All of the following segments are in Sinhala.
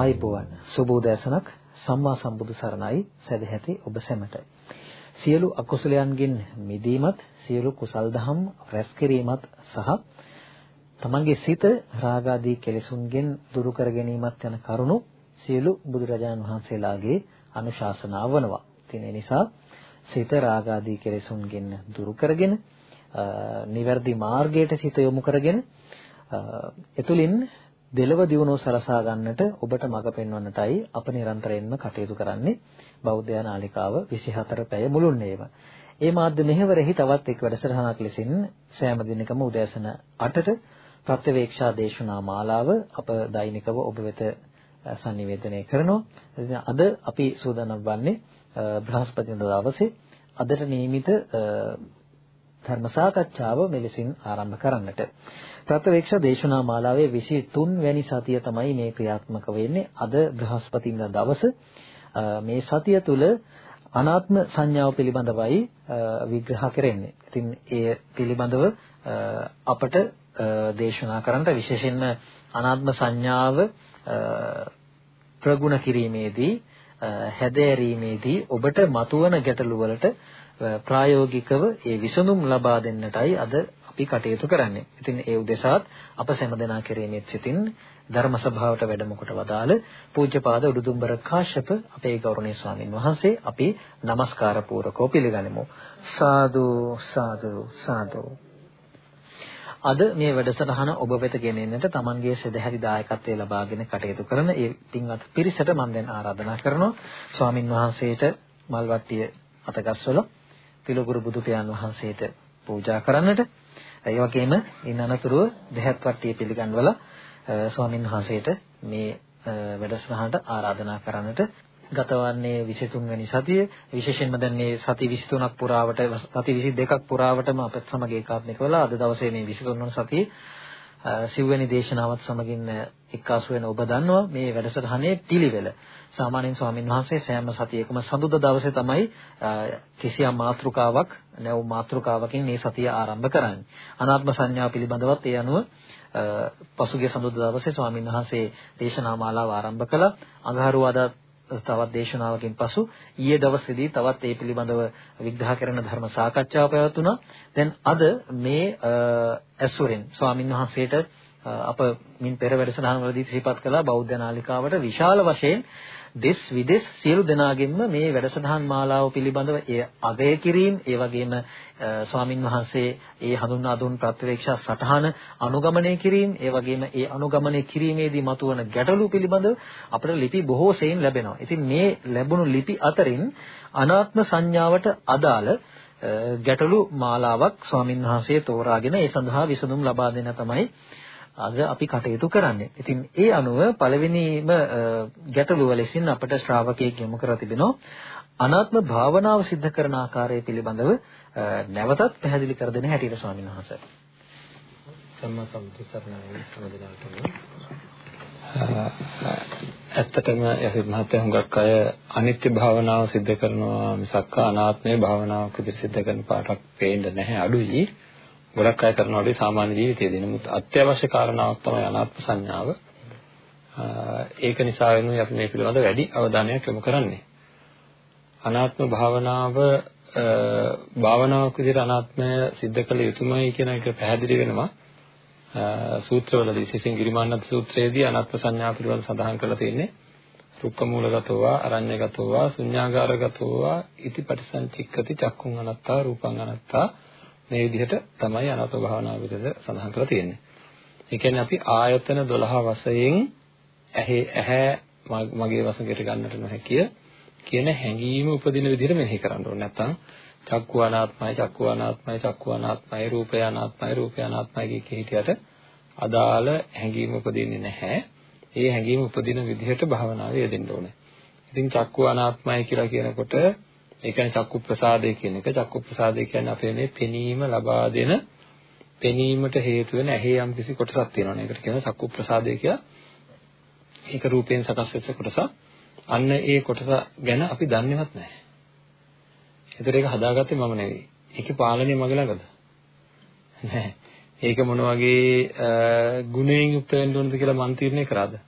ආයිබෝවන් සුබෝදෑසනක් සම්මා සම්බුදු සරණයි. සදැහැති ඔබ සැමට. සියලු අකුසලයන්ගෙන් මිදීමත් සියලු කුසල් දහම් රැස් කිරීමත් සහ තමන්ගේ සිත රාගාදී කෙලෙසුන්ගෙන් දුරු කර ගැනීමත් යන කරුණු සියලු බුදුරජාණන් වහන්සේලාගේ අනුශාසනාව වනවා. ඉතින් ඒ නිසා සිත රාගාදී කෙලෙසුන්ගෙන් දුරු කරගෙන නිවැරදි මාර්ගයට සිත යොමු කරගෙන එතුලින් දෙලව දියුණුව සලසා ගන්නට ඔබට මඟ පෙන්වන්නටයි අප නිරන්තරයෙන්ම කටයුතු කරන්නේ බෞද්ධ නාලිකාව 24 පැය මුළුල්ලේම. ඒ මාධ්‍ය මෙහෙවරෙහි තවත් එක් වැඩසටහනක් ලෙසින් සෑම දිනකම උදෑසන 8ට ප්‍රත්‍යවේක්ෂා දේශනා මාලාව අප දෛනිකව ඔබ වෙත sannivedanaya කරනවා. අද අපි සූදානම් වන්නේ බ්‍රහස්පතින්දා දවසේ අදට නියමිත ධර්ම සාකච්ඡාව මෙලෙසින් ආරම්භ කරන්නට. ප්‍රත්‍යවේක්ෂ දේශනා මාලාවේ 23 වැනි සතිය තමයි මේ ක්‍රියාත්මක වෙන්නේ. අද බ්‍රහස්පතින්දා දවස මේ සතිය තුල අනාත්ම සංඥාව පිළිබඳවයි විග්‍රහ කරන්නේ. ඉතින් ඒ පිළිබඳව අපට දේශනා කරන්නට විශේෂයෙන්ම අනාත්ම සංඥාව ප්‍රගුණ කිරීමේදී හැදෑරීමේදී ඔබට මතුවන ගැටලු වලට ප්‍රායෝගිකව ඒ විසඳුම් ලබා දෙන්නටයි අද අපි කටයුතු කරන්නේ. ඉතින් ඒ උදෙසාත් අප සෑමදෙනා කෙරෙහිමත් සිතින් ධර්ම සභාවට වැඩම කොට වදාළ පූජ්‍යපාද උඩුදුම්බර කාශ්‍යප අපේ ගෞරවනීය ස්වාමින් වහන්සේ අපි নমස්කාර පූර්වකව පිළිගනිමු. සාදු සාදු සාදු අද මේ වැඩසටහන ඔබ වෙත ගෙනෙන්නට Tamanගේ සදැහැති දායකත්වයේ ලබාගෙන කටයුතු කරන ඒ පින්වත් පිරිසට මම දැන් ආරාධනා කරනවා ස්වාමින් වහන්සේට මල්වට්ටිය අතගස්වලා පිළිගුරු බුදු පියාණන් වහන්සේට පූජා කරන්නට. ඒ වගේම ඉන් අනතුරුව දෙහත් වට්ටිය පිළිගන්වලා ස්වාමින් වහන්සේට මේ වැඩසටහනට ආරාධනා කරන්නට ගතවන්නේ 23 වෙනි සතිය. විශේෂයෙන්ම දැන් මේ සති 23ක් පුරාවට සති 22ක් පුරාවටම අපත් සමග ඒකාත්මික වෙලා අද දවසේ මේ 23 වන සතියේ සිව්වැනි දේශනාවත් සමගින් එක්කාසු වෙන ඔබ දන්නවා මේ වැඩසටහනේ පිළිවෙල. සාමාන්‍යයෙන් ස්වාමින් වහන්සේ සෑම සතියකම සඳුදා දවසේ තමයි කිසියම් මාතෘකාවක් නැව් මාතෘකාවකින් මේ සතිය ආරම්භ කරන්නේ. අනාත්ම සංඥා පිළිබඳවත් ඒ අනුව පසුගිය සඳුදා දවසේ ස්වාමින් වහන්සේ දේශනා මාලාව ආරම්භ කළා. අඟහරුවාදා තවත් දේශනාවකින් පසු ඊයේ දවසේදී තවත් ඒ පිළිබඳව විග්‍රහ කරන ධර්ම සාකච්ඡාව පැවැත්වුණා. දැන් අද මේ ඇසුරෙන් ස්වාමින් වහන්සේට අප මින් පෙර වැඩසටහන් වලදී සිහිපත් කළා බෞද්ධ නාලිකාවට විශාල වශයෙන් දෙස් විදෙස් සියලු දෙනාගෙන්ම මේ වැඩසටහන් මාලාව පිළිබඳව ඒ අගය කිරීම ඒ වගේම ස්වාමින් වහන්සේ ඒ හඳුන්වා දුන් ප්‍රත්‍යවේක්ෂා සටහන අනුගමනය කිරීම ඒ වගේම ඒ අනුගමනය කිරීමේදී මතුවන ගැටලු පිළිබඳව අපට ලිපි බොහෝ සෙයින් ලැබෙනවා. ඉතින් මේ ලැබුණු ලිපි අතරින් අනාත්ම සංඥාවට අදාළ ගැටලු මාලාවක් ස්වාමින් වහන්සේ තෝරාගෙන ඒ සඳහා විසඳුම් ලබා දෙන තමයි අද අපි කටයුතු කරන්නේ. ඉතින් ඒ අනුව පළවෙනිම ගැටලුව ලෙසින් අපට ශ්‍රාවකයෙක් යොමු කර තිබෙනවා අනාත්ම භාවනාව સિદ્ધ කරන ආකාරය පිළිබඳව නැවතත් පැහැදිලි කර දෙන හැටියට ස්වාමීන් වහන්සේ. සම්මා සම්බුද්ධ සමදිනාටම ඇත්තටම යසිත මහත්තයා හුඟක් අය අනිත්‍ය භාවනාව સિદ્ધ කරනවා මිසක් අනාත්මයේ භාවනාවක් විදිහට સિદ્ધ කරන පාටක් පේන්නේ නැහැ අඩුයි. ගොඩක් අය කරන වැඩේ සාමාන්‍ය ජීවිතයේදී. නමුත් අත්‍යවශ්‍ය කාරණාවක් තමයි අනාත්ම සංඥාව. ඒක නිසා වෙනුයි අපි මේ පිළිබඳව වැඩි අවධානයක් යොමු කරන්නේ. අනාත්ම භාවනාව භාවනාවක් විදිහට අනාත්මය सिद्ध කළ යුතුමයි කියන එක පැහැදිලි වෙනවා. සූත්‍රවලදී විශේෂයෙන් ගිරිමානන්ද සූත්‍රයේදී අනාත්ම සංඥා පිළිබඳව සඳහන් කරලා තියෙන්නේ. රුක්ක මූලගතෝවා අරඤ්‍යගතෝවා ශුඤ්ඤාගාරගතෝවා ඉති පටිසංචික්කති චක්කුං අනත්තා රූපං අනත්තා මේ විදිහට තමයි අනාත්ම භාවනාව විදිහට සඳහන් කරලා තියෙන්නේ. ඒ කියන්නේ අපි ආයතන 12 වශයෙන් ඇහි ඇහැ මගේ වශයෙන් ගන්නට නොහැකිය කියන හැඟීම උපදින විදිහට මෙනෙහි කරන්න ඕනේ. නැත්නම් චක්කු අනාත්මයි චක්කු අනාත්මයි චක්කු අනාත්මයි රූපය අනාත්මයි රූපය අනාත්මයි කිය හිටියට අදාළ හැඟීම උපදින්නේ නැහැ. ඒ හැඟීම උපදින විදිහට භාවනාවේ යෙදෙන්න ඕනේ. ඉතින් චක්කු අනාත්මයි කියලා කියනකොට ඒ කියන්නේ චක්කු ප්‍රසාදය කියන එක චක්කු ප්‍රසාදය කියන්නේ අපේ මේ පෙනීම ලබා දෙන පෙනීමට හේතු වෙන ඇහි යම් කිසි කොටසක් තියෙනවනේ. ඒකට කියනවා චක්කු ප්‍රසාදය කියලා. ඒක රූපයෙන් සකස් වෙච්ච කොටසක්. අන්න ඒ කොටස ගැන අපි දන්නේවත් නැහැ. ඒතර ඒක හදාගත්තේ මම නෙවෙයි. ඒකේ පාලනය මගේ ළඟද? නැහැ. ඒක මොන වගේ ගුණයෙන් යුක්ත වෙන්න ඕනද කියලා මන් තීරණය කරාද?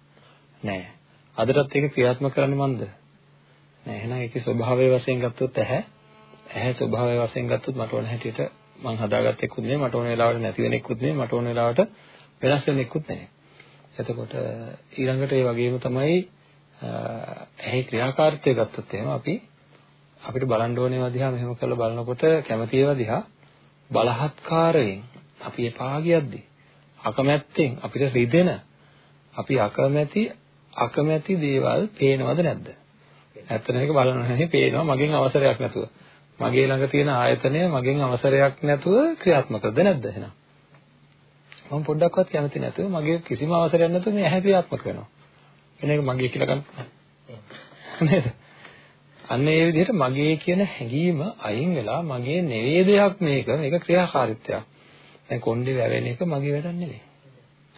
නැහැ. අදටත් ඒක ක්‍රියාත්මක කරන්නේ මන්ද? නෑ එහෙනම් ඒකේ ස්වභාවය වශයෙන් ගත්තොත් ඇහැ ඇහැ ස්වභාවය වශයෙන් ගත්තොත් මට ඕන හැටියට මං හදාගත්ත එක්කුත් නෙමෙයි මට ඕන වෙලාවට නැති වෙන එක්කුත් නෙමෙයි මට ඕන වෙලාවට වෙනස් වෙන එක්කුත් නෙමෙයි. එතකොට ඊළඟට ඒ වගේම තමයි ඇහි ක්‍රියාකාරීත්වය ගත්තොත් එහෙම අපි අපිට බලන්න ඕනේ ඒවා දිහා මෙහෙම කරලා බලනකොට කැමති ඒවා දිහා බලහත්කාරයෙන් අපි එපා ගියද්දී අකමැත්තෙන් අපිට රිදෙන අපි අකමැති අකමැති දේවල් පේනවද නැද්ද? ඇත්තට මේක බලනවා නේ පේනවා මගෙන් අවසරයක් නැතුව. මගේ ළඟ තියෙන ආයතනය මගෙන් අවසරයක් නැතුව ක්‍රියාත්මකද නැද්ද එහෙනම්? මම පොඩ්ඩක්වත් කැමති නැතුව මගේ කිසිම අවසරයක් නැතුව මේ ඇහැ ක්‍රියාත්මක වෙනවා. එන එක මගේ කියලා ගන්න. නේද? අන්න ඒ විදිහට මගේ කියන හැඟීම අයින් වෙලා මගේ නෙවෙයි දෙයක් මේක මේක ක්‍රියාකාරීත්වයක්. දැන් කොණ්ඩේ වැවෙන එක මගේ වැඩක් නෙවෙයි.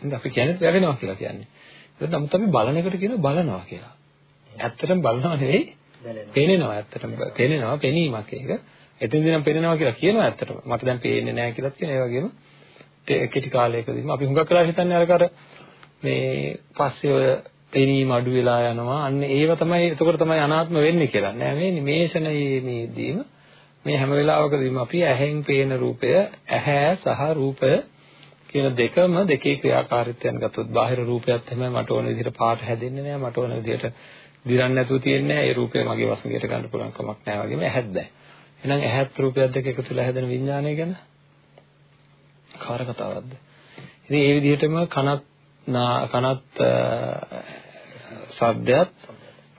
නේද? අපි කියන්නේ වැවෙනවා කියලා කියන්නේ. ඒක නමුත් අපි බලන එකට කියන බලනවා කියලා. ඇත්තටම බලනවා නෙවෙයි පේනෙනවා ඇත්තටම පේනෙනවා පෙනීමක් ඒක. එතෙන්දී නම් පේනෙනවා කියලා කියනවා ඇත්තටම. මට දැන් පේන්නේ නැහැ කියලාත් කියන ඒ වගේම කෙටි කාලයකදීම අපි හුඟක් වෙලා හිතන්නේ අර කර මේ පස්සේ ඔය පෙනීම අඩු වෙලා යනවා. අන්න ඒව තමයි එතකොට තමයි අනාත්ම වෙන්නේ කියලා. නෑ මේ නිමේෂණයේ මේදීම මේ හැම වෙලාවකදීම අපි ඇහෙන් පේන රූපය ඇහැ සහ රූපය කියන දෙකම දෙකේ ක්‍රියාකාරීත්වයන් ගත්තොත් බාහිර රූපයත් තමයි මට ඕන විදිහට පාට හැදෙන්නේ නෑ මට ඕන විදිහට දිරන්නේ නැතුව තියෙන්නේ ඒ රූපය මගේ වශයෙන් ගන්න පුළුවන් කමක් නෑ වගේම ඇහත් දැන් එහෙනම් ඇහත් රූපයත් දෙක එකතු වෙලා හැදෙන විඥානය ගැන කාර කතාවක්ද? ඉතින් ඒ විදිහටම කනත් කනත් ශබ්දයක්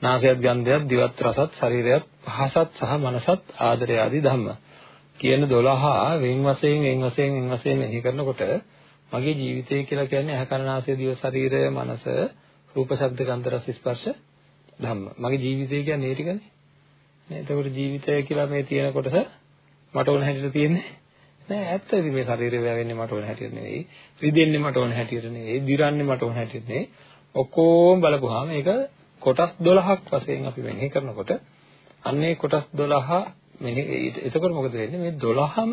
නාසයත් ගන්ධයත් දිවත් රසත් ශරීරයත් පහසත් සහ මනසත් ආදරය ආදී ධම්ම කියන 12 වෙන් වශයෙන් වෙන් වශයෙන් වෙන් වශයෙන් මෙහි කරනකොට මගේ ජීවිතය කියලා කියන්නේ ඇහැ කන නාසය දිව ශරීරය මනස රූප ශබ්ද ගන්ධ රස ස්පර්ශ ධම්ම. මගේ ජීවිතය කියන්නේ ඒ ටිකනේ නේ එතකොට ජීවිතය කියලා මේ තියෙන කොටස මට ඕන හැටියට තියෙන්නේ නෑ. ඇත්ත ඉතින් මේ ශරීරය වැවෙන්නේ මට ඕන හැටියට නෙවෙයි. රිදෙන්නේ මට ඕන හැටියට නෙවෙයි. දිරන්නේ මට ඕන හැටියට නෙවෙයි. ඔක්කොම බලපුවාම ඒක කොටස් 12ක් වශයෙන් අපි මෙනෙහි කරනකොට අන්නේ කොටස් 12 මෙනෙහි එතකොට මොකද වෙන්නේ? මේ 12ම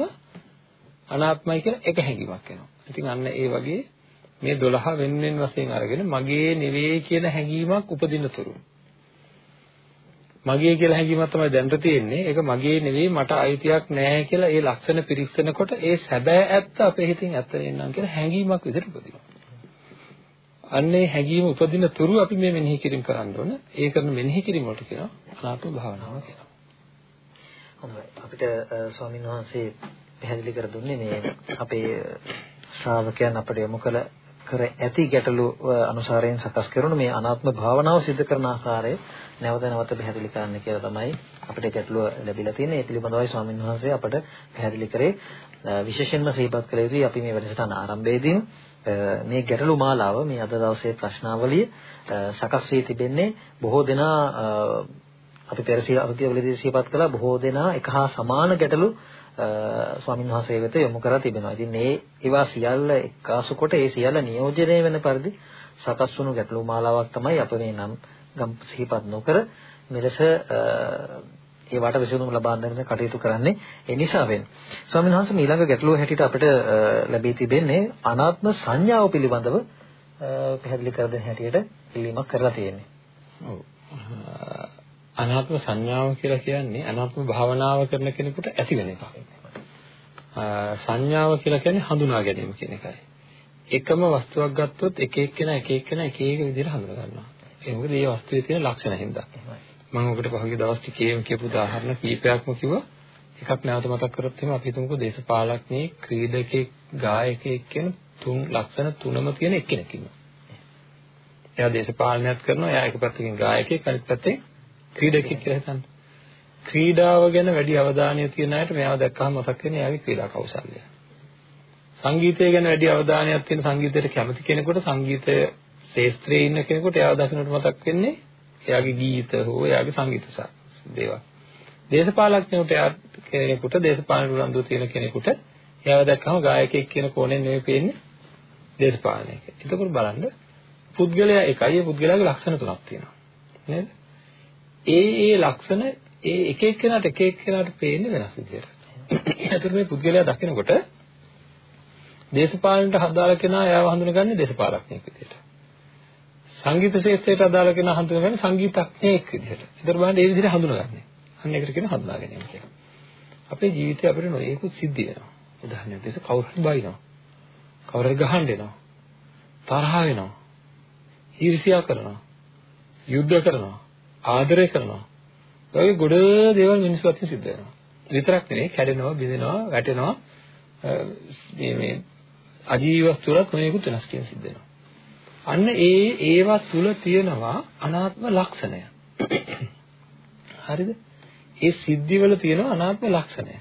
අනාත්මයි කියලා එක හැඟීමක් එනවා. ඉතින් අන්න ඒ වගේ මේ 12 වෙන වෙන වශයෙන් අරගෙන මගේ නෙවෙයි කියන හැඟීමක් උපදින තුරු මගේ කියලා හැඟීමක් තමයි දැනට තියෙන්නේ. ඒක මගේ නෙවෙයි මට අයිතියක් නැහැ කියලා ඒ ලක්ෂණ පිරික්සනකොට ඒ සැබෑ ඇත්ත අපේ හිතින් ඇත්ත නෙන්නම් කියලා හැඟීමක් විදිහට උපදිනවා. අන්නේ හැඟීම උපදින තුරු අපි මේ මෙනෙහි කිරීම කරන්න ඕන. ඒ කරන මෙනෙහි කිරීම වලට කියනවා අනාත්ම භාවනාව කියලා. හොඳයි. අපිට ස්වාමීන් වහන්සේ පැහැදිලි කර දුන්නේ මේ අපේ ශ්‍රාවකයන් අපිට යොමු කළ කර ඇති ගැටලු අනුසාරයෙන් සකස් කරන මේ අනාත්ම භාවනාව સિદ્ધ කරන ආකාරය නැවත නැවත පැහැදිලි කරන්න කියලා තමයි අපිට ගැටලුව ලැබිලා තියෙන්නේ. ඒ පිළිබඳවයි ස්වාමීන් වහන්සේ අපට පැහැදිලි කරේ. විශේෂයෙන්ම සිහිපත් කළ යුතුයි අපි මේ වැඩසටහන ආරම්භයේදී මේ ගැටලු මාලාව මේ අද දවසේ ප්‍රශ්නාවලිය සකස් වී තිබෙන්නේ බොහෝ දෙනා අපි පෙරසිය අසතියවලදී සිහිපත් කළා බොහෝ දෙනා එක හා සමාන ගැටලු ස්වාමීන් වහන්සේ වෙත යොමු කරලා තිබෙනවා. ඉතින් මේ ඒවා සියල්ල එක්කාසු කොට ඒ සියල්ල නියෝජනය වෙන පරිදි සකස් වුණු ගැටලු මාලාවක් තමයි අප මේ නම් ගම් සිහිපත් නොකර මෙලෙස ඒවට විසඳුම් ලබා ගන්න කටයුතු කරන්නේ ඒ නිසා වෙන. ස්වාමීන් වහන්සේ ඊළඟ ගැටලුව හැටියට අපිට ලැබී තිබෙන්නේ අනාත්ම සංඥාව පිළිබඳව පැහැදිලි කර දෙන්න හැටියට ඉල්ලීමක් කරලා තියෙන්නේ. ඔව්. අනාත්ම සංඥාව කියලා කියන්නේ අනාත්ම භාවනාව කරන කෙනෙකුට ඇති වෙන එකක්. සංඥාව කියලා කියන්නේ හඳුනා ගැනීම කියන එකයි. එකම වස්තුවක් ගත්තොත් එක එක්කෙනා එක එක්කෙනා එක එක විදිහට හඳුනා ගන්නවා. ඒ මොකද මේ වස්තුවේ තියෙන ලක්ෂණ හින්දා. මම ඔකට පහුගිය දවස් ටිකේම කියපු උදාහරණ කීපයක්ම කිව්වා. එකක් නැවත මතක් කරොත් එහෙම අපි හිතමුකෝ දේශපාලඥයෙක් ක්‍රීඩකෙක් ගායකයෙක් කියන තුන් ලක්ෂණ තුනම තියෙන එක්කෙනෙක් ඉන්නවා. එයා දේශපාලනයත් කරනවා. එයා එක පැත්තකින් ගායකයෙක් අනිත් පැත්තෙන් ක්‍රීඩකෙක් කියලා හිතන්න. ක්‍රීඩාව ගැන වැඩි අවධානය තියන අයට මෙයාව දැක්කම මතක් වෙන්නේ එයාගේ ක්‍රීඩා කෞශල්‍යය. සංගීතය ගැන වැඩි අවධානයක් තියෙන සංගීතයට කැමති කෙනෙකුට සංගීතය ශාස්ත්‍රයේ ඉන්න කෙනෙකුට එයාව දකින්නට මතක් වෙන්නේ එයාගේ ගීත හෝ එයාගේ සංගීත දේවල්. දේශපාලඥයෙකුට එයා කෙනෙකුට දේශපාලන උනන්දුව තියෙන කෙනෙකුට එයාව දැක්කම ගායකයෙක් කියන කෝණයෙන් නෙවෙයි පේන්නේ දේශපාලනයක. එතකොට බලන්න පුද්ගලයා එකයි ඒ පුද්ගලයාගේ ලක්ෂණ තුනක් තියෙනවා. නේද? ඒ ඒ ලක්ෂණ ඒ එක එක්කෙනාට එක එක්කෙනාට පේන්නේ වෙනස් විදියට. ඒතර මේ පුද්ගලයා දකිනකොට දේශපාලනට හදාලා කෙනා එයාව හඳුනගන්නේ දේශපාලඥයෙක් විදියට. සංගීත ශාස්ත්‍රයට අදාළ කෙනා හඳුනගන්නේ සංගීතඥයෙක් විදිහට. ඒතර බලන්න ඒ විදිහට හඳුනගන්නේ. අන්න ඒකට කියන හඳුනා ගැනීම කියලා. අපේ ජීවිතේ අපිට නොයෙකුත් සිද්ධ වෙනවා. උදාහරණයක් දෙස කවුරු හරි බයිනවා. කවුරු හරි ගහන්න එනවා. තරහ වෙනවා. ඊර්ෂ්‍යා කරනවා. යුද්ධ කරනවා. ආදරය කරනවා. ඔය ගොඩ දේවල් මිනිස්සු අතින් සිද්ධ වෙනවා. විතරක් නෙවෙයි කැඩෙනවා, බිඳෙනවා, වැටෙනවා. මේ මේ අජීව වස්තු වලත් මොනේකුත් වෙනස් කියන සිද්ධ වෙනවා. අන්න ඒ ඒවා තුල තියෙනවා අනාත්ම ලක්ෂණය. හරිද? ඒ සිද්ධිවල තියෙනවා අනාත්ම ලක්ෂණය.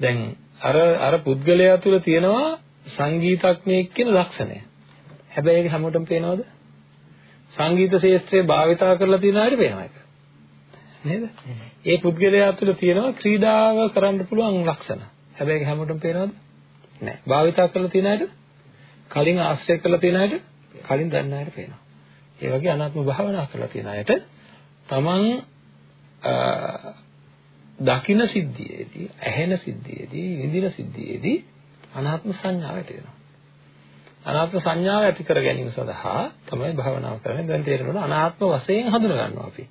දැන් අර අර පුද්ගලයා තුල තියෙනවා සංගීතඥයෙක් කියන ලක්ෂණය. හැබැයි ඒක හැමෝටම පේනවද? සංගීත ශාස්ත්‍රයේ භාවිතා කරලා තියෙන අයට පේනවා ඒක. නේද? ඒ පුද්ගලයා තුළ තියෙනවා ක්‍රීඩාව කරන්න පුළුවන් ලක්ෂණ. හැබැයි ඒක හැමෝටම පේනවද? නැහැ. භාවිතා කරලා තියෙන අයට කලින් ආශ්‍රය කරලා තියෙන අයට කලින් දන්න අයට පේනවා. ඒ වගේ අනාත්ම භාවනා කරලා තියෙන අයට තමන් දකින සිද්ධියේදී, ඇහෙන සිද්ධියේදී, විඳින සිද්ධියේදී අනාත්ම සංඥාව ඇති වෙනවා. අනාත්ම සංඥාව ඇති කර ගැනීම සඳහා තමයි භාවනාව කරන්නේ. දැන් තේරෙනවද අනාත්ම වශයෙන් හඳුනා ගන්නවා අපි.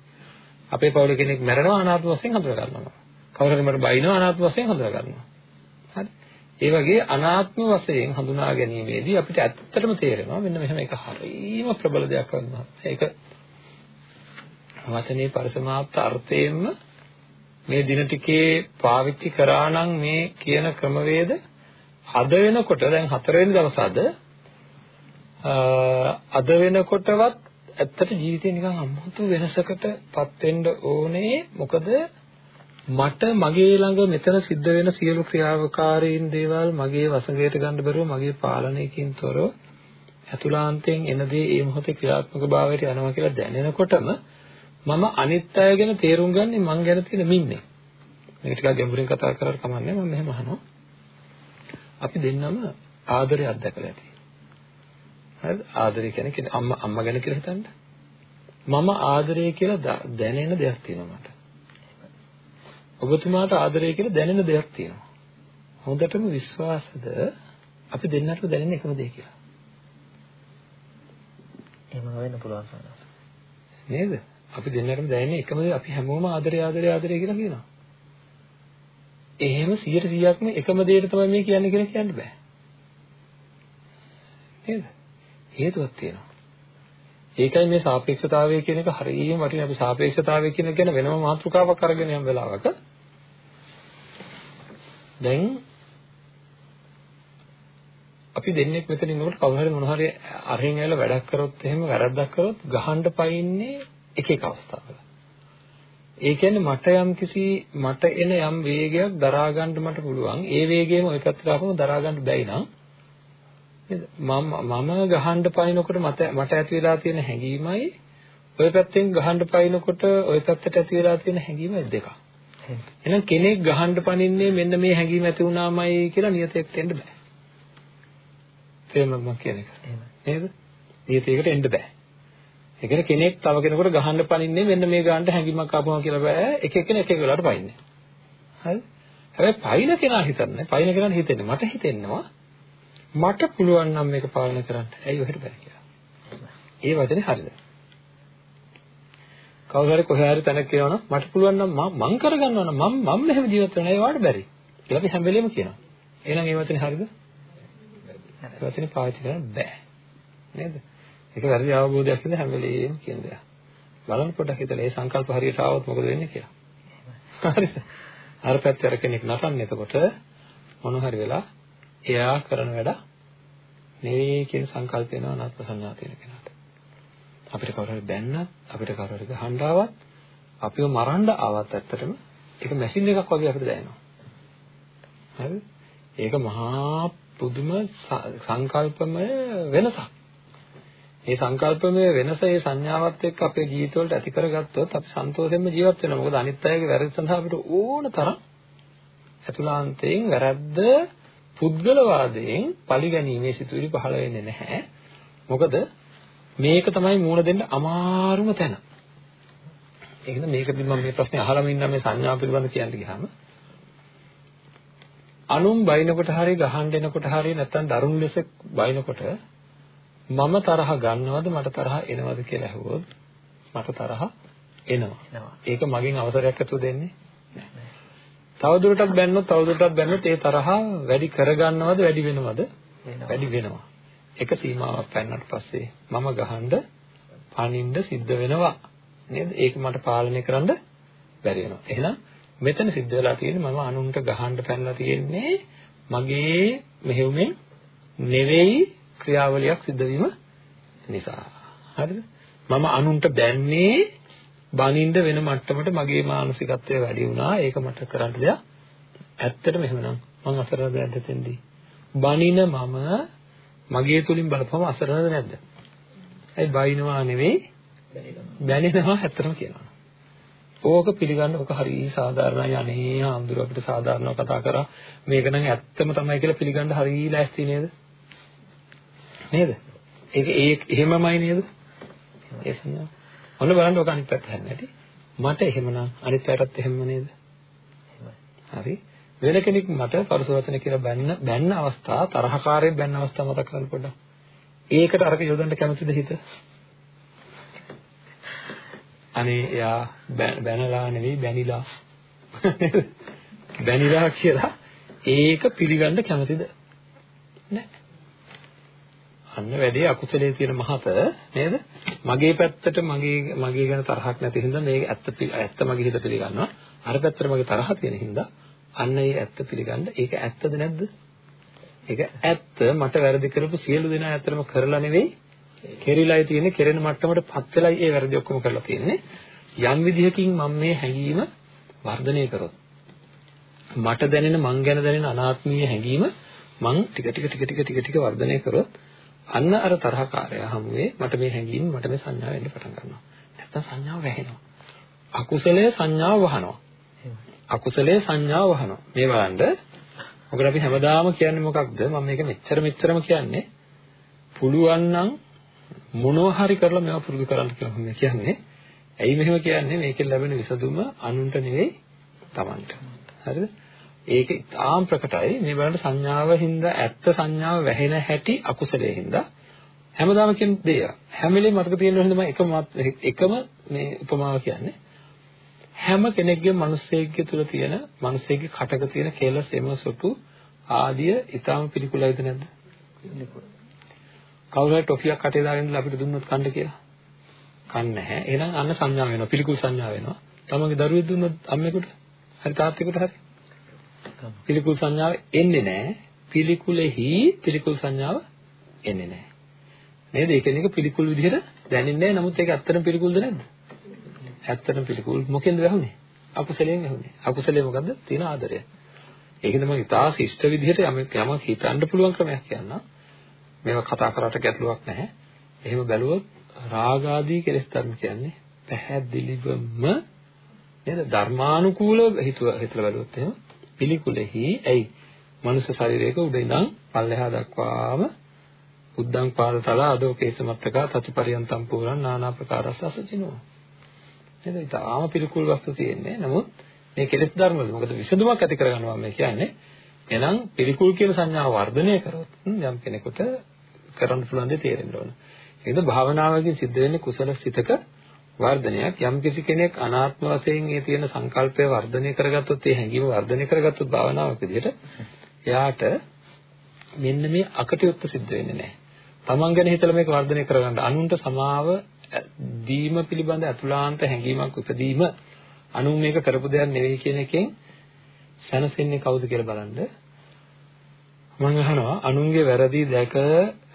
අපේ පවුලේ කෙනෙක් මැරෙනවා අනාත්ම වශයෙන් හඳුනා ගන්නවා. කවුරු හරි මට බයිනවා අනාත්ම වශයෙන් හඳුනා ගන්නවා. හරි. ඒ වගේ අනාත්ම වශයෙන් හඳුනා ගැනීමේදී අපිට ඇත්තටම තේරෙනවා මෙන්න මෙහෙම එක හරීම ප්‍රබල දෙයක් වුණා. ඒක වචනේ පරිසමාප්ත අර්ථයෙන්ම මේ දින ටිකේ පාවිච්චි කරා නම් මේ කියන ක්‍රමවේද අද වෙනකොට දැන් හතරවෙනි දවස් අද අද වෙනකොටවත් ඇත්තට ජීවිතේ නිකන් අමුතු වෙනසකටපත් වෙන්න ඕනේ මොකද මට මගේ ළඟ මෙතන සිද්ධ වෙන සියලු ක්‍රියාවකාරීන් දේවල් මගේ වසඟයට ගන්න බැරුව මගේ පාලනයකින් තොරව අතුලාන්තයෙන් එන දේ ඒ මොහොතේ ක්‍රියාත්මක භාවයට යනවා කියලා දැනෙනකොටම මම අනිත් අය ගැන තේරුම් ගන්නේ මං ගැන තියෙන මින්නේ. මේක ටිකක් ගැඹුරින් කතා කරලා කමන්නේ මම මෙහෙම අහනවා. අපි දෙන්නම ආදරය අත්දැකලා ඇති. හරිද? ආදරය කියන්නේ අම්මා අම්මා ගැන කියලා හිතන්න. මම ආදරය කියලා දැනෙන දෙයක් තියෙනවා මට. ඔබතුමාට ආදරය කියලා දැනෙන දෙයක් තියෙනවා. හොඳටම විශ්වාසද අපි දෙන්නටම දැනෙන එකම දේ කියලා. එහෙම වෙන්න පුළුවන් සමහරවිට. නේද? අපි දෙන්නටම දැනෙන එකම දේ අපි හැමෝම ආදරය ආදරය ආදරය කියලා කියනවා. එහෙම 100%ක්ම එකම දෙයට තමයි මේ කියන්නේ කියලා කියන්න බෑ. නේද? හේතුවක් තියෙනවා. ඒකයි මේ සාපේක්ෂතාවය කියන එක හරියම වටින අපි සාපේක්ෂතාවය කියන එක ගැන වෙනම මාතෘකාවක් අරගෙන යම් වෙලාවක දැන් අපි දෙන්නෙක් මෙතන ඉන්නකොට කවුරු හරි මොන හරි අරහෙන් ඇවිල්ලා වැඩක් කරොත් එහෙම වැරද්දක් කරොත් ගහන්න පයින්නේ එක එක අවස්ථාවල. ඒ කියන්නේ මට යම් කිසි මට එන යම් වේගයක් දරා ගන්න මට පුළුවන්. ඒ වේගයම ওই පැත්තට ආපම දරා ගන්න බැයි නම් මම මම ගහන්න පනිනකොට මට මට ඇති වෙලා තියෙන හැඟීමයි ඔය පැත්තෙන් ගහන්න පනිනකොට ඔය පැත්තට ඇති වෙලා තියෙන හැඟීම දෙකක්. එහෙනම් කෙනෙක් ගහන්න පනින්නේ මෙන්න මේ හැඟීම ඇති වුණාමයි කියලා නියතෙක් වෙන්න බෑ. තේරෙනවද මම කියන්නේ? නේද? නියතයකට එන්න බෑ. ඒ කියන්නේ කෙනෙක් තව කෙනෙකුට ගහන්න පනින්නේ මෙන්න මේ ගානට හැඟීමක් ආපුවා කියලා බෑ. එක එකන එක එක වෙලාවට පයින්නේ. හරි? හැබැයි පයින් කෙනා හිතන්නේ පයින් කෙනා හිතෙන්නේ මට හිතෙන්නවා මට පුළුවන් නම් මේක පාලනය කරන්න. ඇයි ඔහෙට බැරි කියලා. ඒ වචනේ හරිද? කවුරු හරි කොහේ හරි තැනක කියනවනම් මට පුළුවන් නම් මම කරගන්නවා නම් මම මම මෙහෙම ජීවත් වෙනවා ඒ වාට බැරි. කියලා අපි හැම වෙලෙම කියනවා. එහෙනම් ඒ වචනේ හරිද? ඒ වචනේ පාවිච්චි කරන්න බෑ. නේද? ඒක වැරදි අවබෝධයක් ඉඳ හැම වෙලෙම කියන දෙයක්. බලන්න පොඩ්ඩක් හිතලා ඒ සංකල්ප හරියට ආවොත් මොකද වෙන්නේ කියලා. හරිද? අර පැත්තේ අර කෙනෙක් නටන්නේ එතකොට මොන හරි වෙලා එයා කරන වැඩ නෙවෙයි කියන සංකල්ප එනවා අනාත්ම සංඥා තියෙන කෙනාට. අපිට කවුරු හරි බැන්නත් අපිට කවුරු හරි ගහන්න ආවත් අපිව මරන්න ආවත් ඇත්තටම ඒක මැෂින් එකක් වගේ අපිට දැනෙනවා. හරිද? ඒක මහා පුදුම සංකල්පමය වෙනසක්. මේ සංකල්පමය වෙනස ඒ සංඥාවත් එක්ක අපේ ජීවිතවලට ඇති කරගත්තොත් අපි සන්තෝෂයෙන්ම ජීවත් වෙනවා. මොකද අනිත් අයගේ වැරදි සඳහා අපිට ඕන තරම් අතුලාන්තයෙන් වැරද්ද පුද්ගලවාදයෙන් පරිගැනීමේ සිතුවිලි පහළ වෙන්නේ නැහැ. මොකද මේක තමයි මූණ දෙන්න අමාරුම තැන. ඒකද මේකදී මම මේ ප්‍රශ්නේ අහලම ඉන්න මේ සංඥා පිළිබඳ කියන්න ගියාම අනුන් බයිනකොට හරි ගහන්න එනකොට හරි නැත්නම් දරුණු ලෙස බයිනකොට මම තරහ ගන්නවද මට තරහ එනවද කියලා ඇහුවොත් මට තරහ එනවා. ඒක මගෙන් අවසරයක් ඇතුව දෙන්නේ නැහැ. තවදුරටත් බැන්නොත් තවදුරටත් බැන්නොත් ඒ තරහ වැඩි කරගන්නවද වැඩි වෙනවද? වැඩි වෙනවා. එක සීමාවක් පැනනට පස්සේ මම ගහන්න පනින්න සිද්ධ වෙනවා. නේද? ඒක මට පාලනය කරන්න බැරි වෙනවා. එහෙනම් මෙතන සිද්ධ වෙලා තියෙන්නේ මම අනුන්ට ගහන්න පැනලා තියෙන්නේ මගේ මෙහෙයුමෙන් නෙවෙයි ක්‍රියාවලියක් සිද්ධ නිසා. හරිද? මම අනුන්ට බැන්නේ බනින්න වෙන මට්ටමට මගේ මානසිකත්වය වැඩි වුණා. ඒක මට කරන්න දෙයක් ඇත්තටම එහෙමනම් මම අසරණද නැද්ද තෙන්දී? බනින මම මගේ තුලින් බලපුවම අසරණද නැද්ද? ඒ බයිනවා නෙවෙයි බැනෙනවා ඇත්තටම කියනවා. ඕක පිළිගන්න ඕක හරිය සාධාරණයි අනේ ආම්දුර අපිට සාධාරණව කතා කරා මේක නම් ඇත්තම තමයි කියලා පිළිගන්න හරිය ලෑස්ති නේද නේද ඒක ඒ එහෙමමයි නේද ඒ සංඥා ඔන්න බලන්න ඕක අනිත් පැත්ත හැරෙන්න ඇති මට එහෙමනම් අනිත් පැත්තත් එහෙම නේද? හරි. වෙන කෙනෙක් මට පරස වචන කියලා බැන්න බැන්න අවස්ථා තරහකාරයෙන් බැන්න අවස්ථා මතක් කරගන්න පොඩ්ඩක්. ඒකට අරක යොදන්න කැමතිද හිත? අනේ එයා බැනලා නෙවෙයි බැනිලා. බැනිලා කියලා ඒක පිළිගන්න කැමතිද? නැහැ. අන්න වැඩේ අකුසලයේ තියෙන මහත නේද? මගේ පැත්තට මගේ මගේ ගැන තරහක් නැති හින්දා මේක ඇත්ත ඇත්ත මගේ හිත පිළිගන්නවා. අර පැත්තට මගේ තරහ තියෙන හින්දා අන්න ඒ ඇත්ත පිළිගන්න. ඒක ඇත්තද නැද්ද? ඒක ඇත්ත මට වැරදි කරපු සියලු දෙනා ඇත්තටම කරලා නෙවෙයි. කෙරිලායි තියෙන්නේ. කෙරෙන මට්ටමට පත් වෙලයි ඒ වැරදි ඔක්කොම කරලා තියෙන්නේ. යම් විදිහකින් මම මේ හැඟීම වර්ධනය කරොත් මට දැනෙන මං ගැන දැනෙන අනාත්මීය හැඟීම මං ටික ටික ටික ටික ටික ටික වර්ධනය කරොත් අන්න අර තරහකාරය හමුවේ මට මේ හැඟීම මට මේ සංඥාව එන්න පටන් ගන්නවා නැත්තම් සංඥාව වැහෙනවා අකුසලයේ සංඥාව වහනවා අකුසලයේ සංඥාව වහනවා මේ බලන්න මොකද අපි හැමදාම කියන්නේ මොකක්ද මම මේක මෙච්චර මෙච්චරම කියන්නේ පුළුවන් නම් මොනවා හරි කරලා මේවා පුරුදු කරන්න කියලා මම කියන්නේ. ඇයි මෙහෙම කියන්නේ? මේකෙන් ලැබෙන විසඳුම අනුන්ට නෙවෙයි Tamanට. හරිද? ඒක ඉතාම ප්‍රකටයි. මේ බලන්න සංඥාව හින්දා ඇත්ත සංඥාව වැහෙන හැටි අකුසලයේ හින්දා හැමදාම කියන දේ. හැම වෙලේම මතක තියෙන්න ඕනේ තමයි එකම එකම මේ උපමාව කියන්නේ. හැම කෙනෙක්ගේ මිනිස්සෙක්ගේ තුල තියෙන මිනිස්සෙක්ගේ කටක තියෙන කෙල සෙම සොටු ආදිය ඊටාම පිළිකුලයිද නැද්ද? පිළිකුලයි. කවුරු හරි ටොෆියක් කටේ දාගෙන ඉඳලා අපිට දුන්නොත් කන්න කියලා. කන්නේ නැහැ. එහෙනම් අන්න සංඥා වෙනවා. පිළිකුල් සංඥා වෙනවා. තමන්ගේ දරුවෙක් දුන්නොත් අම්මෙකුට හරි තාත්තෙකුට හරි. පිළිකුල් සංඥාව එන්නේ නැහැ. පිළිකුලෙහි පිළිකුල් සංඥාව එන්නේ නැහැ. නේද? ඒක නික පිළිකුල් විදිහට දැනෙන්නේ නැහැ. නමුත් ඒක ඇත්තටම පිළිකුල්ද නැද්ද? ඇත්තටම පිළිකුල්. මොකෙන්ද වැහුනේ? අකුසලයෙන් වැහුනේ. අකුසලයේ මොකද්ද? තියෙන ආදරය. ඒකෙන්ද මම ඉතා ශිෂ්ට විදිහට යමක් යමක් හිතන්න පුළුවන් ක්‍රමයක් කියන්නම්. මේවා කතා කරාට ගැටලුවක් නැහැ. එහෙම බැලුවොත් රාග ආදී කෙලෙස් ධර්ම කියන්නේ පැහැදිලිවම නේද ධර්මානුකූලව හිතුව හිතලා බැලුවොත් එහෙම පිළිකුලෙහි ඇයි? මනුෂ්‍ය ශරීරයක උඩ ඉඳන් පල්ලෙහා දක්වාම උද්දං පාදතල අදෝ කේසමත්තක සතිපරියන්තම් පුරන් নানা ප්‍රකාරස්ස අසචිනෝ නේද ඊටාම පිළිකුල් වස්තු තියෙන්නේ. නමුත් මේ කෙලෙස් ධර්ම වල මොකද විසඳුමක් ඇති කරගන්නවා මේ කියන්නේ? එහෙනම් පිළිකුල් කියන සංඥාව වර්ධනය කරොත් යම් කෙනෙකුට කරන්න පුළුවන් දේ තේරෙන්න ඕන. ඒකද භාවනාවකින් සිද්ධ වෙන්නේ කුසල සිතක වර්ධනයක්. යම් කිසි කෙනෙක් අනාත්ම වශයෙන් ඒ තියෙන සංකල්පය වර්ධනය කරගත්තොත් ඒ හැඟීම වර්ධනය කරගත්තොත් භාවනාවක් විදිහට එයාට මෙන්න මේ අකටයුත්ත සිද්ධ වෙන්නේ නැහැ. තමන් ගැන හිතලා මේක වර්ධනය කරගන්න අනුන්ට සමාව දීම පිළිබඳ අතුලාන්ත හැඟීමක් උපදීම අනුන් මේක කරපු දෙයක් නෙවෙයි කියන එකෙන් සැනසෙන්නේ කවුද කියලා බලන්න මම අහනවා අනුන්ගේ වැරදි දැක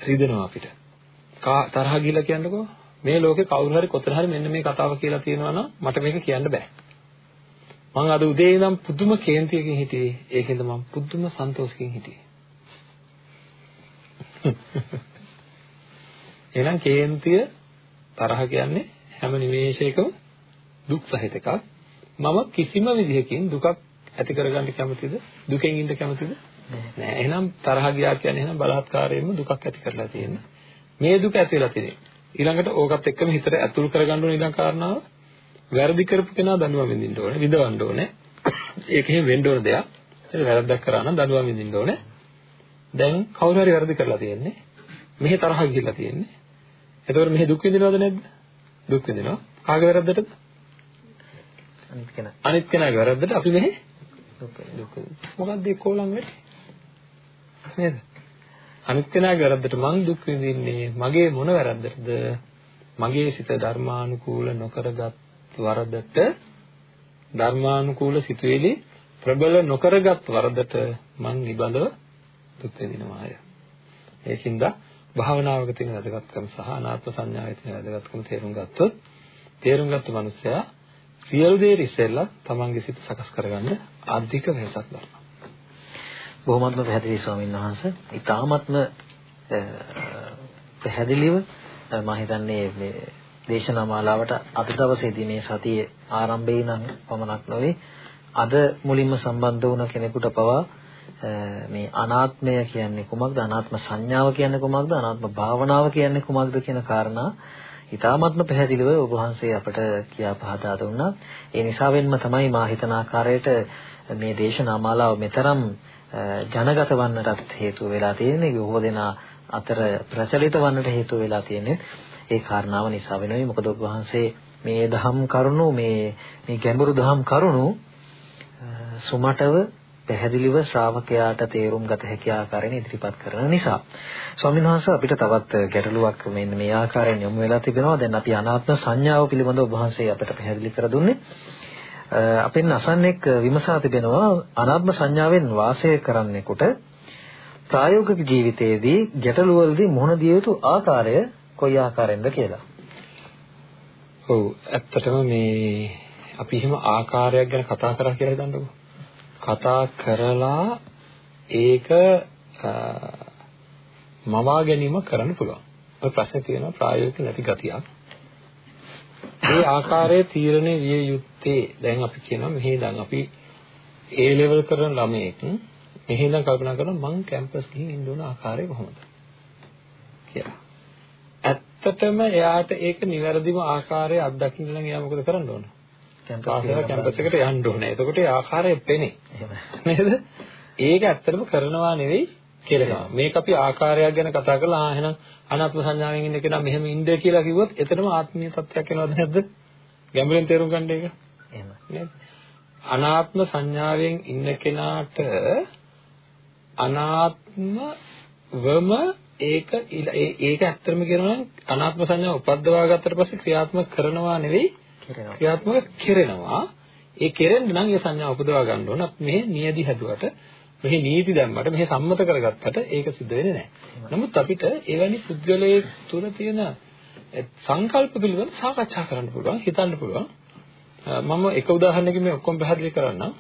රිදෙනවා අපිට. තරහ ගිහලා කියන්නකෝ මේ ලෝකේ කවුරු හරි කොතන හරි මෙන්න මේ කතාව කියලා තියෙනවා නම් මට මේක කියන්න බෑ. මම අද උදේ ඉඳන් පුදුම කේන්තියකින් හිටියේ. ඒකෙන්ද මම පුදුම සන්තෝෂකින් හිටියේ. එහෙනම් කේන්තිය තරහ කියන්නේ හැම නිමේෂයකම දුක් සහිත එකක්. මම කිසිම විදිහකින් දුකක් ඇති කරගන්න කැමතිද? දුකෙන් ඉන්න කැමතිද? නෑ. එහෙනම් තරහ ගියා කියන්නේ එහෙනම් බලහත්කාරයෙන්ම දුකක් ඇති කරලා තියෙනවා. මේ දුක ඇති වෙලා තියෙන්නේ. ඊළඟට ඕකත් එක්කම හිතට ඇතුල් කරගන්න ඕන ඊළඟ කාරණාව වැරදි කරපු කෙනා දඬුවම් විඳින්න ඕනේ, විඳවන්න ඕනේ. ඒක එහෙම වෙන්න ඕන දෙයක්. ඒක වැරද්දක් කරා නම් දඬුවම් විඳින්න ඕනේ. දැන් කවුරු හරි වැරදි කරලා තියෙන්නේ. මෙහි තරහ ගිහිල්ලා තියෙන්නේ. එතකොට මෙහි දුක් විඳිනවද නැද්ද? දුක් විඳිනවා. කාගේ වැරද්දටද? අනිත් කෙනා. අනිත් කෙනාගේ වැරද්දට අපි මෙහි දුක් මොකක්ද ඒ කෝලම් වෙන්නේ? නේද? අනිත් කෙනාගේ වැරද්දට මං දුක් විඳින්නේ මගේ මොන වැරද්දටද? මගේ සිත ධර්මානුකූල නොකරගත් වරදට ධර්මානුකූල සිතුවිලි ප්‍රබල නොකරගත් වරදට මං නිබඳව දුක් විඳිනවාය. ඒකින්ද භාවනාවක තියෙන වැදගත්කම සහ අනාත්ම සංඥාවේ තියෙන වැදගත්කම තේරුම් ගත්තොත් තේරුම් ගත්ත මනුස්සයා සියලු දේ ඉස්සෙල්ලා තමන්ගේ සිත සකස් කරගන්න අධික වෙහසක් ගන්නවා. බොහොමත්ම පැහැදිලි ස්වාමීන් වහන්සේ. ඊ타මත්ම පැහැදිලිව මම හිතන්නේ මේ දේශනා මාලාවට අද දවසේදී මේ සතියේ ආරම්භයේ නම් පමණක් නොවේ අද මුලින්ම සම්බන්ධ වුණ කෙනෙකුට පවා මේ අනාත්මය කියන්නේ කුමක්ද අනාත්ම සංඥාව කියන්නේ කුමක්ද අනාත්ම භාවනාව කියන්නේ කුමක්ද කියන කාරණා ඊ타මත්ම පැහැදිලිව ඔබ වහන්සේ අපට කියා පහදා දුන්නා. ඒ නිසාවෙන්ම තමයි මා හිතන ආකාරයට මේ දේශනා මාලාව මෙතරම් ජනගත වන්නටත් හේතුව වෙලා තියෙන්නේ. බොහෝ දෙනා අතර ප්‍රචලිත වන්නට හේතුව වෙලා තියෙන්නේ ඒ කාරණාව නිසා වෙනවයි. මොකද ඔබ වහන්සේ මේ දහම් කරුණු මේ මේ ගැඹුරු දහම් කරුණු සුමටව පැහැදිලිව ශ්‍රාවකයාට තේරුම් ගත හැකි ආකාරයෙන් ඉදිරිපත් කරන නිසා ස්වාමීන් වහන්සේ අපිට තවත් ගැටලුවක් මෙන්න මේ ආකාරයෙන් යොමු වෙලා තිබෙනවා දැන් අපි අනාත්ම සංඥාව පිළිබඳව ඔබ වහන්සේ අපිට පැහැදිලි කර දුන්නේ අපෙන් අසන්නෙක් විමසා තිබෙනවා අනාත්ම සංඥාවෙන් වාසය කරන්නෙකුට ප්‍රායෝගික ජීවිතයේදී ගැටලුවලදී මුහුණ දිය යුතු ආකාරය කොයි ආකාරයෙන්ද කියලා. ඔව් ඇත්තටම මේ අපි එහෙම ආකාරයක් ගැන කතා කරා කියලා හිතන්නකෝ. කතා කරලා ඒක මවා ගැනීම කරන්න පුළුවන්. ඔය ප්‍රශ්නේ තියෙනවා ප්‍රායෝගික නැති ගතියක්. ඒ ආකාරයේ තීරණය විය යුත්තේ දැන් අපි කියනවා මෙහි දැන් අපි A level කරන ළමයෙක් මෙහි ඉඳන් කල්පනා කරනවා මං කැම්පස් ගිහින් ඉන්න ඕන ආකාරය කොහොමද කියලා. ඇත්තටම එයාට ඒක නිවැරදිම ආකාරයේ අත්දකින්න නම් එයා මොකද කරන්න ඕන? කැම්පස් එකට යන්න ඕනේ. එතකොට ඒ ආකාරය පෙනේ. නේද? ඒක ඇත්තටම කරනවා නෙවෙයි කෙරෙනවා. මේක අපි ආකාරයක් ගැන කතා කරලා ආ එහෙනම් අනාත්ම සංඥාවෙන් ඉන්න කෙනා මෙහෙම ඉන්න කියලා කිව්වොත් එතනම ආත්මීය තත්ත්වයක් එනවද නැද්ද? ගැඹුරින් තේරුම් ගන්න එක. නේද? අනාත්ම සංඥාවෙන් ඉන්න කෙනාට අනාත්මවම ඒක ඒක ඇත්තම කියනවා නම් අනාත්ම සංඥා උපද්දවා ගත්තට පස්සේ ක්‍රියාත්මක කරනවා නෙවෙයි ක්‍රියාත්මක කෙරෙනවා. ඒ කෙරෙන්න නම් ඒ සංඥා උපදවා ගන්න ඕන. මේ නියදි හැදුවට මෙහි නීති දැම්මට මෙහි සම්මත කරගත්තට ඒක සිද්ධ වෙන්නේ නැහැ. නමුත් අපිට එවැනි පුද්ගලයේ තුල තියෙන සංකල්ප පිළිබඳව සාකච්ඡා කරන්න පුළුවන්, හිතන්න පුළුවන්. මම එක උදාහරණයකින් මේ ඔක්කොම පැහැදිලි කරන්නම්.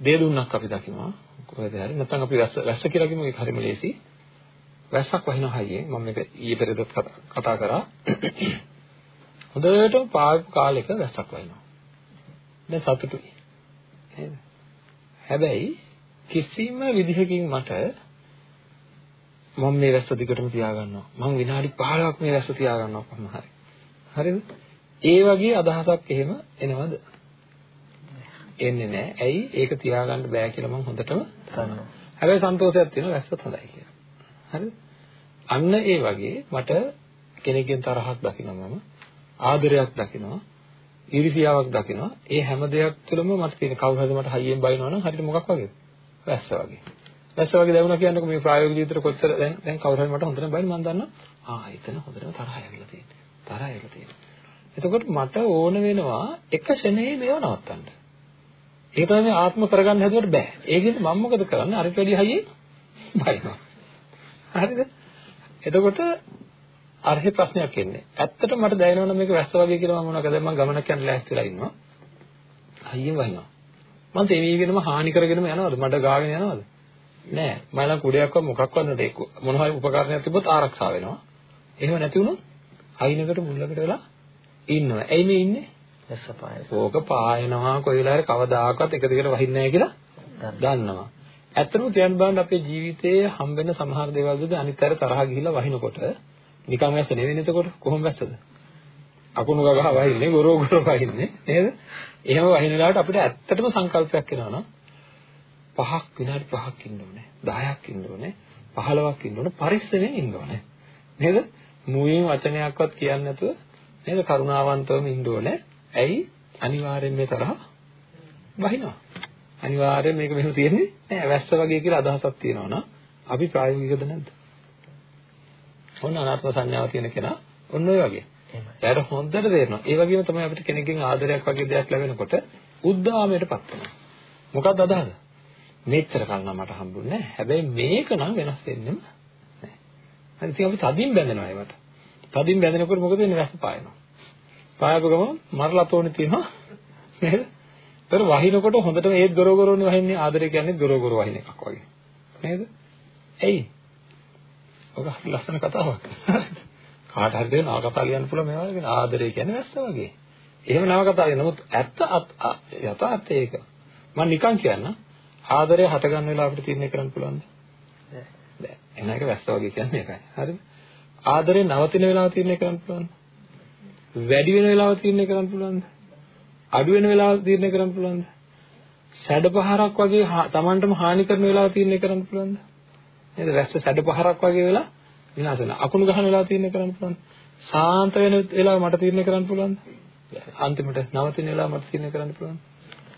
දේ දුන්නක් අපි දකිනවා. කොහෙද හරි නැත්නම් අපි වැස්ස වැස්ස කියලා කිව්වම ඒක හරිම ලේසි. වැස්සක් වහින හයියෙන් මම මේක ඊයේ පෙරේද කතා කරා. හොඳටම පාවපු කාලෙක වැස්සක් වහිනවා. දැන් සතුටුයි. නේද? හැබැයි කිසිම විදිහකින් මට මම මේ වැස්ස දිගටම තියාගන්නවා. මම විනාඩි 15ක් මේ වැස්ස තියාගන්නවා කොහොම හරි. හරිද? ඒ වගේ අදහසක් එහෙම එනවද? එන්නේ නැහැ. ඇයි? ඒක තියාගන්න බෑ කියලා මම හොඳටම දන්නවා. හැබැයි සන්තෝෂයක් තියෙනවා වැස්සත් හොඳයි කියලා. හරිද? අන්න ඒ වගේ මට කෙනෙක්ගෙන් තරහක් දකිනවා මම ආදරයක් දකිනවා ඊර්ෂියාවක් දකිනවා ඒ හැම දෙයක් තුළම මට තියෙන කවුරු හරි මට හයියෙන් බයිනවා නම් හරියට මොකක් වගේද වැස්ස වගේ වැස්ස වගේ දැවුණා කියන්නකො මේ ප්‍රායෝගික ජීවිතේට කොච්චර දැන් දැන් කවුරු හරි මට හොඳට බයින මම දන්නවා ආ එතන හොඳටම තරහ ඇවිල්ලා තියෙනවා තරහ ඇවිල්ලා තියෙනවා එතකොට මට ඕන වෙනවා එක ෂණේ මේව නවත්තන්න ඒක තමයි ආත්ම කරගන්න හැදුවට බෑ ඒකෙන් මම මොකද කරන්නේ අරිට වැඩි හයියෙන් බයිනවා හරිද? එතකොට අරහේ ප්‍රශ්නයක් එන්නේ. ඇත්තට මට දැනෙනවා නම් මේක වැස්ස වගේ කියලා මම මොනවාද මම ගමනක් යන්න ලෑස්තිලා ඉන්නවා. අයියෙන් වහිනවා. මම තේමීගෙනම හානි කරගෙනම යනවද? මඩ ගාගෙන යනවද? නෑ. මම ළඟ කුඩයක්වත් මොකක්වත් නැත. මොන හරි උපකරණයක් තිබ්බොත් ආරක්ෂා වෙනවා. එහෙම නැති වුණොත් අයිනකට මුල්ලකට වෙලා ඉන්නවා. ඇයි මේ ඉන්නේ? වැස්ස පායන. ඕක පායනවා කොයි වෙලාවරි කවදාකවත් එක දිගට වහින්නේ නැහැ කියලා දන්නවා. ඇත්තටම කියන්න බලන්න අපේ ජීවිතයේ හම්බෙන සමහර දේවල් දුද අනිත් අර තරහ ගිහිල්ලා වහිනකොට නිකන් වැස්ස නෙවෙයි එතකොට කොහොම වැස්සද? අකුණු ගගහ වහින්නේ ගොරෝ ගොරෝ වහින්නේ නේද? එහෙම වහින වෙලාවට අපිට ඇත්තටම සංකල්පයක් එනවා නම් 5ක් විනාඩි 5ක් ඉන්න ඕනේ 10ක් ඉන්න ඕනේ 15ක් ඉන්න ඕනේ පරිස්සමෙන් ඉන්න ඕනේ නේද මුවින් වචනයක්වත් කියන්නේ නැතුව නේද කරුණාවන්තවම ඉන්න ඕනේ ඇයි අනිවාර්යෙන් මේ තරහ බහිනවා අනිවාර්යෙන් මේක මෙහෙම තියෙන්නේ නෑ වැස්ස වගේ කියලා අදහසක් තියෙනවා නම් අපි ප්‍රායෝගිකද නැද්ද ඔන්න අනාත්ම සංඥාව තියෙන කෙනා ඔන්න ඔය වගේ එයාට හොඳට තේරෙනවා. ඒ වගේම තමයි අපිට කෙනෙක්ගෙන් ආදරයක් වගේ දෙයක් ලැබෙනකොට උද්දාමයටපත් වෙනවා. මොකක්ද අදහස? මෙච්චර කල් නම් මට හම්බුනේ නැහැ. හැබැයි මේක නම් වෙනස් වෙන්නෙම නැහැ. හරි ඉතින් අපි තදින් බැඳෙනවා ඒවට. තදින් බැඳෙනකොට මොකද වෙන්නේ? රැස් පායනවා. පායපු ගමන් මරලා තෝරන්නේ තියෙනවා. නේද? ඒතර වහිනකොට හොඳටම ඒත් ගොරෝ ගොරෝනේ වහින්නේ ආදරය කියන්නේ ගොරෝ ගොරෝ වහින එකක් වගේ. නේද? එයි. ඔක ලස්සන කතාවක්. කාට හරි දෙන නව කතා ලියන්න පුළුවන් මේවා ගැන ආදරය කියන්නේ වැස්ස වගේ. එහෙම නව කතා කියන නමුත් ඇත්ත යථාර්ථය ඒක. මම නිකන් කියන්න ආදරය හට ගන්න වෙලාව අපිට තීරණය කරන්න පුළුවන්ද? බෑ. එහෙනම් ඒක වැස්ස වගේ කියන්නේ ඒකයි. හරිද? ආදරේ නවතින වෙලාව තීරණය කරන්න පුළුවන්ද? වැඩි වෙන වෙලාව තීරණය කරන්න පුළුවන්ද? අඩු වෙන වෙලාව තීරණය කරන්න පුළුවන්ද? සැඩ පහරක් වගේ Tamanටම හානි කරන වෙලාව තීරණය කරන්න පුළුවන්ද? නේද? වැස්ස සැඩ පහරක් වගේ වෙලා විනාශ වෙනවා. අකුණු ගහන වෙලාව තීරණය කරන්න පුළුවන්. සාන්ත වෙන වෙලාව මට තීරණය කරන්න පුළුවන්ද? අන්තිමට නවතින වෙලාව මට තීරණය කරන්න පුළුවන්.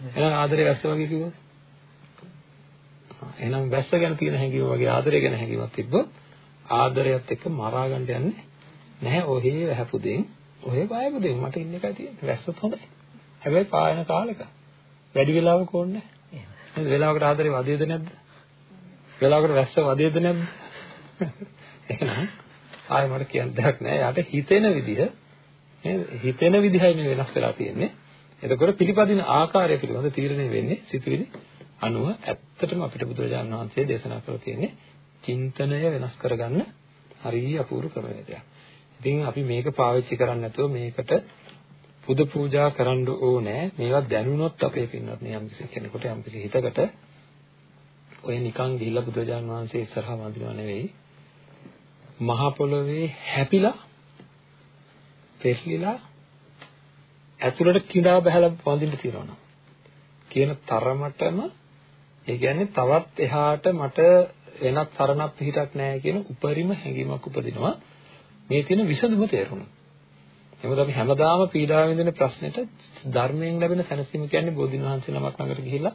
එහෙනම් ආදරේ වැස්ස වගේ කිව්වොත්. එහෙනම් වැස්ස ගැන තියෙන හැඟීම වගේ ආදරය ගැන හැඟීමක් තිබ්බොත් ආදරයත් එක්ක මරා ගන්න යන්නේ නැහැ. ඔහේ වැහපුදෙන් ඔහේ බයපුදෙන් මට ඉන්න එකයි තියෙන්නේ. වැස්සත් හොඳයි. හැබැයි පායන කාලෙක වැඩි වෙලාවක ඕනේ නැහැ. වෙලාවකට ආදරේ වදේද නැද්ද? වෙලාවකට වැස්ස වදේද නැද්ද? එහෙනම් ආයෙ මට කියන්න දෙයක් නැහැ. යාට හිතෙන විදිහ නේද? හිතෙන විදිහයි මේ වෙනස් වෙලා තියෙන්නේ. එතකොට පිළිපදින ආකාරය පිළිබඳ තීරණය වෙන්නේ සිතුවිලි අනුව ඇත්තටම අපිට බුදුරජාණන් වහන්සේ දේශනා කරලා තියෙන්නේ චින්තනය වෙනස් කරගන්න හරිය අපූර්ව ක්‍රමවේදයක්. ඉතින් අපි මේක පාවිච්චි කරන්නේ නැතුව මේකට පුද පූජා කරන්න ඕනේ. මේවා දැනුණොත් අපේ පින්නත් නේ යම්කිසි කෙනෙකුට යම්කිසි හිතකට ඔය නිකන් ගිහිල්ලා බුදුරජාණන් වහන්සේ ඉස්සරහා වඳිනව නෙවෙයි. මහ පොළොවේ හැපිලා පෙරලිලා ඇතුළට කිඳා බහැලා වඳින්න තියනවා කියන තරමටම ඒ කියන්නේ තවත් එහාට මට වෙනත් සරණක් පිටක් නැහැ කියන උපරිම හැඟීමක් උපදිනවා මේ තියෙන විසඳුම තේරුණා. එහෙනම් අපි හැමදාම පීඩාව විඳින ප්‍රශ්නෙට ධර්මයෙන් ලැබෙන සැනසීම කියන්නේ බෝධින් වහන්සේ නමක් ළඟට ගිහිල්ලා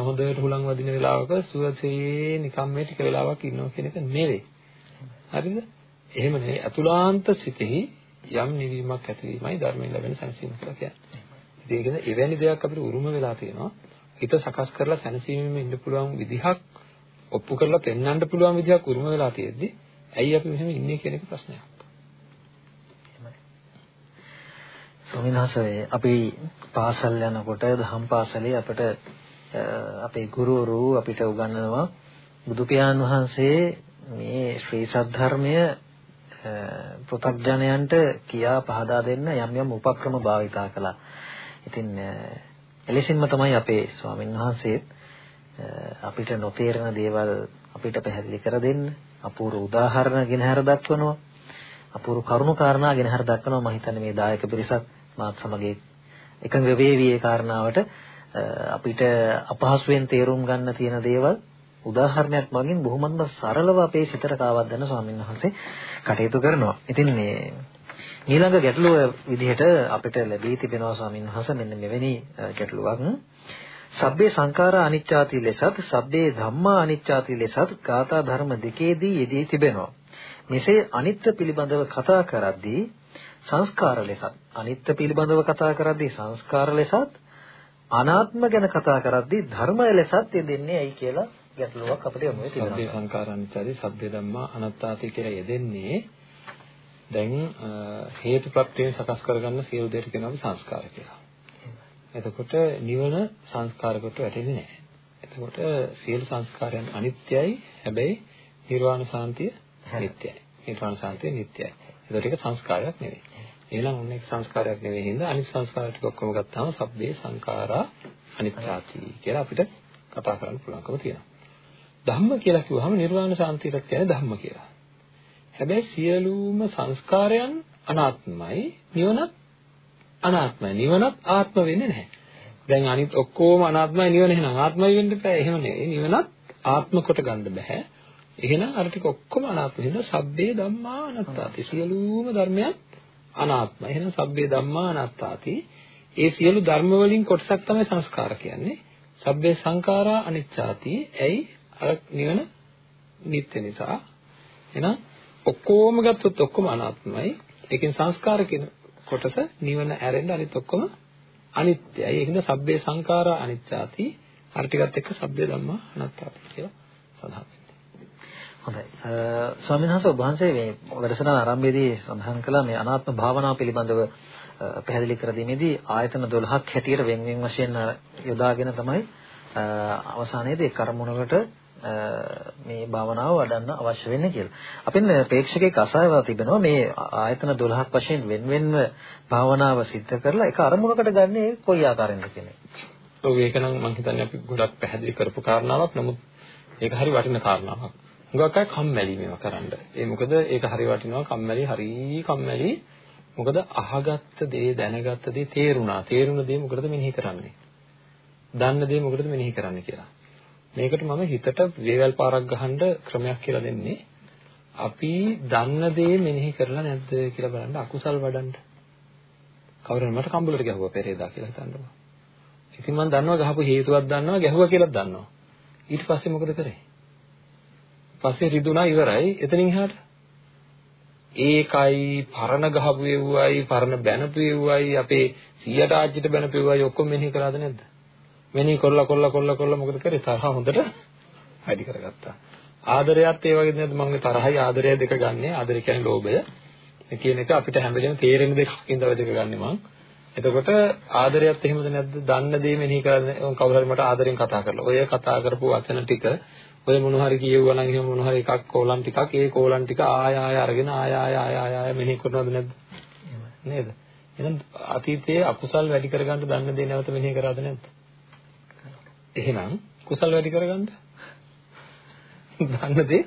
හොඳට හුලං වදින වෙලාවක සුවසේ නිකම් මේ ටික වෙලාවක් ඉන්නවා කියන එක නෙවෙයි. හරිද? එහෙම නෙවෙයි අතුලාන්ත සිතෙහි යම් නිවීමක් ඇතිවීමයි ධර්මයෙන් ලැබෙන සංසීම කියලා කියන්නේ. ඉතින් ඒකද එවැනි දෙයක් අපිට උරුම වෙලා තියෙනවා. හිත සකස් කරලා සැනසීමෙන් ඉන්න පුළුවන් විදිහක් ඔප්පු කරලා පෙන්වන්න පුළුවන් විදිහක් උරුම වෙලා තියෙද්දි ඇයි අපි මෙහෙම ඉන්නේ කියන එක ප්‍රශ්නයක්. ස්වාමීන් වහන්සේ අපි පාසල් යනකොට දහම් පාසලේ අපිට අපේ ගුරුවරු අපිට උගන්වනවා බුදු පියාණන් වහන්සේ මේ ශ්‍රී සද්ධර්මය පෘථග්ජනයන්ට කියා පහදා දෙන්න යම් යම් උපක්‍රම භාවිතා කළා. ඉතින් එලෙසින්ම තමයි අපේ ස්වාමීන් වහන්සේ අපිට නොතේරෙන දේවල් අපිට පැහැදිලි කර දෙන්න අපූර්ව උදාහරණ ගෙනහැර දක්වනවා. අපූර්ව කරුණු කාරණා ගෙනහැර දක්වනවා. මම හිතන්නේ මේ දායක පිරිසක් මාත් සමග එකඟ වේවි ඒ කාරණාවට අපිට අපහසුයෙන් තේරුම් ගන්න තියෙන දේවල් උදාහරණයක් මගින් බොහොමත්ම සරලව අපේ සිතට කාවද්දන්න ස්වාමීන් වහන්සේ කටයුතු කරනවා. ඉතින් මේ ඊළඟ ගැටලුව විදිහට අපිට ලැබී තිබෙනවා ස්වාමීන් වහන්සේ මෙන්න මෙවැනි ගැටලුවක්. සබ්බේ සංඛාරා අනිච්චාති ලෙසත් සබ්බේ ධම්මා අනිච්චාති ලෙසත් ගාථා ධර්ම දෙකේදී යෙදී තිබෙනවා. මෙසේ අනිත්‍ය පිළිබඳව කතා කරද්දී සංස්කාර ලෙසත් අනිත්‍ය පිළිබඳව කතා කරද්දී සංස්කාර ලෙසත් අනාත්ම ගැන කතා කරද්දී ධර්මය ලෙසත් යෙදෙන්නේ ඇයි කියලා ගැටලුවක් අපිට යමු තියෙනවා. සබ්බේ සංකාරානිච්චාදී සබ්බේ ධම්මා අනාත්තාති කියලා යෙදෙන්නේ දැන් හේතුප්‍රත්‍යයෙන් සකස් කරගන්න සියලු දේට කියනවා අපි සංස්කාර කියලා. එතකොට නිවන සංස්කාර කොට වැටෙන්නේ නැහැ. එතකොට සියලු සංස්කාරයන් අනිත්‍යයි හැබැයි නිර්වාණ සාන්තිය නිට්ටයයි. නිර්වාණ සාන්තිය නිට්ටයයි. එතකොට ඒක සංස්කාරයක් නෙවෙයි. එහෙනම් ඔන්න ඒක සංස්කාරයක් නෙවෙයි හින්දා අනිත් සංස්කාර ටික ඔක්කොම ගත්තාම සබ්බේ සංඛාරා අනිත්‍යාති කියලා අපිට කතා කරන්න පුළුවන්කම තියෙනවා. ධම්ම කියලා කිව්වහම නිර්වාණ සාන්තියට කියන්නේ ධම්ම කියලා. හැබැයි සියලුම සංස්කාරයන් අනාත්මයි නිවනත් අනාත්මයි නිවනත් ආත්ම වෙන්නේ නැහැ. දැන් අනිත් ඔක්කොම අනාත්මයි නිවන එහෙනම් ආත්මයි වෙන්න බෑ. එහෙම නෙවෙයි. නිවනත් ආත්ම කොට ගන්න බෑ. එහෙනම් අර ටික ඔක්කොම අනාත්ම හින්දා සබ්බේ ධම්මා අනාත්තාති. සියලුම ධර්මයන් අනාත්මයි. එහෙනම් සබ්බේ ධම්මා අනාත්තාති. ඒ සියලු ධර්ම වලින් කොටසක් තමයි සංස්කාර කියන්නේ. සබ්බේ සංඛාරා අනිච්චාති. ඇයි? අර නිවන නිත්‍ය නිසා. එහෙනම් ඔක්කොම ගත්තොත් ඔක්කොම අනාත්මයි. ඒකෙන් සංස්කාර කියන කොටස නිවන ඇරෙන්න අනිත් ඔක්කොම අනිත්‍යයි. ඒකින්ද සබ්බේ සංඛාරා අනිච්චාති. අර ටිකත් එක්ක සබ්බේ ධම්මා අනාත්තාති කියලා සඳහන් හොඳයි. ස්වාමීන් වහන්සේ ඔබ වහන්සේ මේ වැඩසටහන ආරම්භයේදී සඳහන් කළා මේ අනාත්ම භාවනාව පිළිබඳව පැහැදිලි කර දීමේදී ආයතන 12ක් හැටියට වෙන වෙන වශයෙන් යොදාගෙන තමයි අවසානයේදී කර්මුණකට මේ භාවනාව වඩන්න අවශ්‍ය වෙන්නේ කියලා. අපින් ප්‍රේක්ෂකෙක් අසායවා තිබෙනවා මේ ආයතන 12ක් වශයෙන් වෙන්වෙන්ව භාවනාව සිද්ධ කරලා ඒක අරමුණකට ගන්නේ කොයි ආකාරයෙන්ද කියන්නේ. ඔව් ඒක නම් මම හිතන්නේ අපි ගොඩක් පැහැදිලි කරපු කාරණාවක්. නමුත් ඒක හරි වටින කාරණාවක්. හුඟක් අය කම්මැලි මේවා කරන්න. ඒ මොකද ඒක හරි වටිනවා කම්මැලි හරි කම්මැලි. මොකද අහගත්ත දේ දැනගත්ත දේ තේරුණා. තේරුණ දේ මොකටද මෙනෙහි කරන්නේ? දන්න දේ මොකටද මෙනෙහි කරන්නේ කියලා. මේකට මම හිතට වේවැල් පාරක් ගහන්න ක්‍රමයක් කියලා දෙන්නේ. අපි දන්න දේ මෙනෙහි කරලා නැද්ද කියලා බලන්න අකුසල් වඩන්න. කවුරුන් මට කම්බලට ගැහුවා පෙරේදා කියලා හිතන්නවා. ඉතින් මම දන්නවා ගහපු හේතුවක් දන්නවා ගැහුවා කියලාත් දන්නවා. ඊට පස්සේ මොකද කරේ? පස්සේ රිදුනා ඉවරයි. එතනින් එහාට ඒකයි පරණ ගහපු එව්වයි පරණ බැනපු එව්වයි අපේ 100ට ආච්චිට බැනපු එව්වයි ඔක්කොම මෙනෙහි කරාද නැද්ද? මෙනෙහි කරලා කරලා කරලා කරලා මොකද කරේ? තරහ හොඳට වැඩි කරගත්තා. ආදරයත් ඒ වගේ නේද මම තරහයි ආදරය දෙක ගන්නෙ. ආදරය කියන්නේ ලෝභය. කියන එක අපිට හැම වෙලේම තේරෙන දෙකක් ඉඳලා දෙක ගන්නෙ මං. එතකොට ආදරයත් එහෙමද නැද්ද? දන්න දේ මෙනෙහි කරන්නේ කවුරු හරි මට ආදරෙන් කතා කරලා. ඔය කතා කරපු වචන ටික ඔය මොන හරි කියෙව්වා නම් එහෙම මොන හරි එකක් කෝලම් ටිකක් ඒ කෝලම් ටික ආය ආය අරගෙන ආය ආය ආය ආය ආය මෙනෙහි කරනවද නැද්ද නේද එහෙනම් අතීතයේ අකුසල් වැඩි කරගන්න දන්න දේ නැවත මෙනෙහි කරාද නැද්ද එහෙනම් කුසල් වැඩි කරගන්න දන්න දේ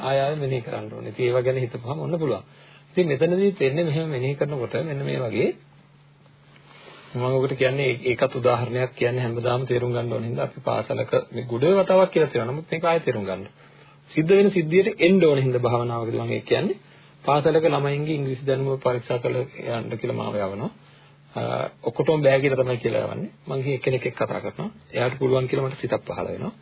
ආය ආය මෙනෙහි කරන්න ඕනේ ඉතින් ඒව ගැන හිතපුවම ඔන්න පුළුවන් ඉතින් මෙතනදී තෙන්නේ මෙහෙම මෙනෙහි කරනකොට මෙන්න මේ වගේ මම ඔකට කියන්නේ ඒකත් උදාහරණයක් කියන්නේ හැමදාම තේරුම් ගන්න ඕන හින්දා අපි පාසලක මේ ගුඩ වතාවක් කියලා තියෙනවා. නමුත් මේක ආයෙ තේරුම් ගන්න. සිද්ධ වෙන සිද්ධියට එන්න ඕන හින්දා භාවනාවකදී මම කියන්නේ පාසලක ළමයින්ගේ ඉංග්‍රීසි දැනුම පරීක්ෂා කරලා යන්න කියලා මාව යවනවා. ඔක්කොටම බෑ කියලා තමයි කියලා යවන්නේ. මම ගිහින් එක්කෙනෙක් එක්ක කතා කරනවා. එයාට පුළුවන් කියලා මට සිතක් පහළ වෙනවා.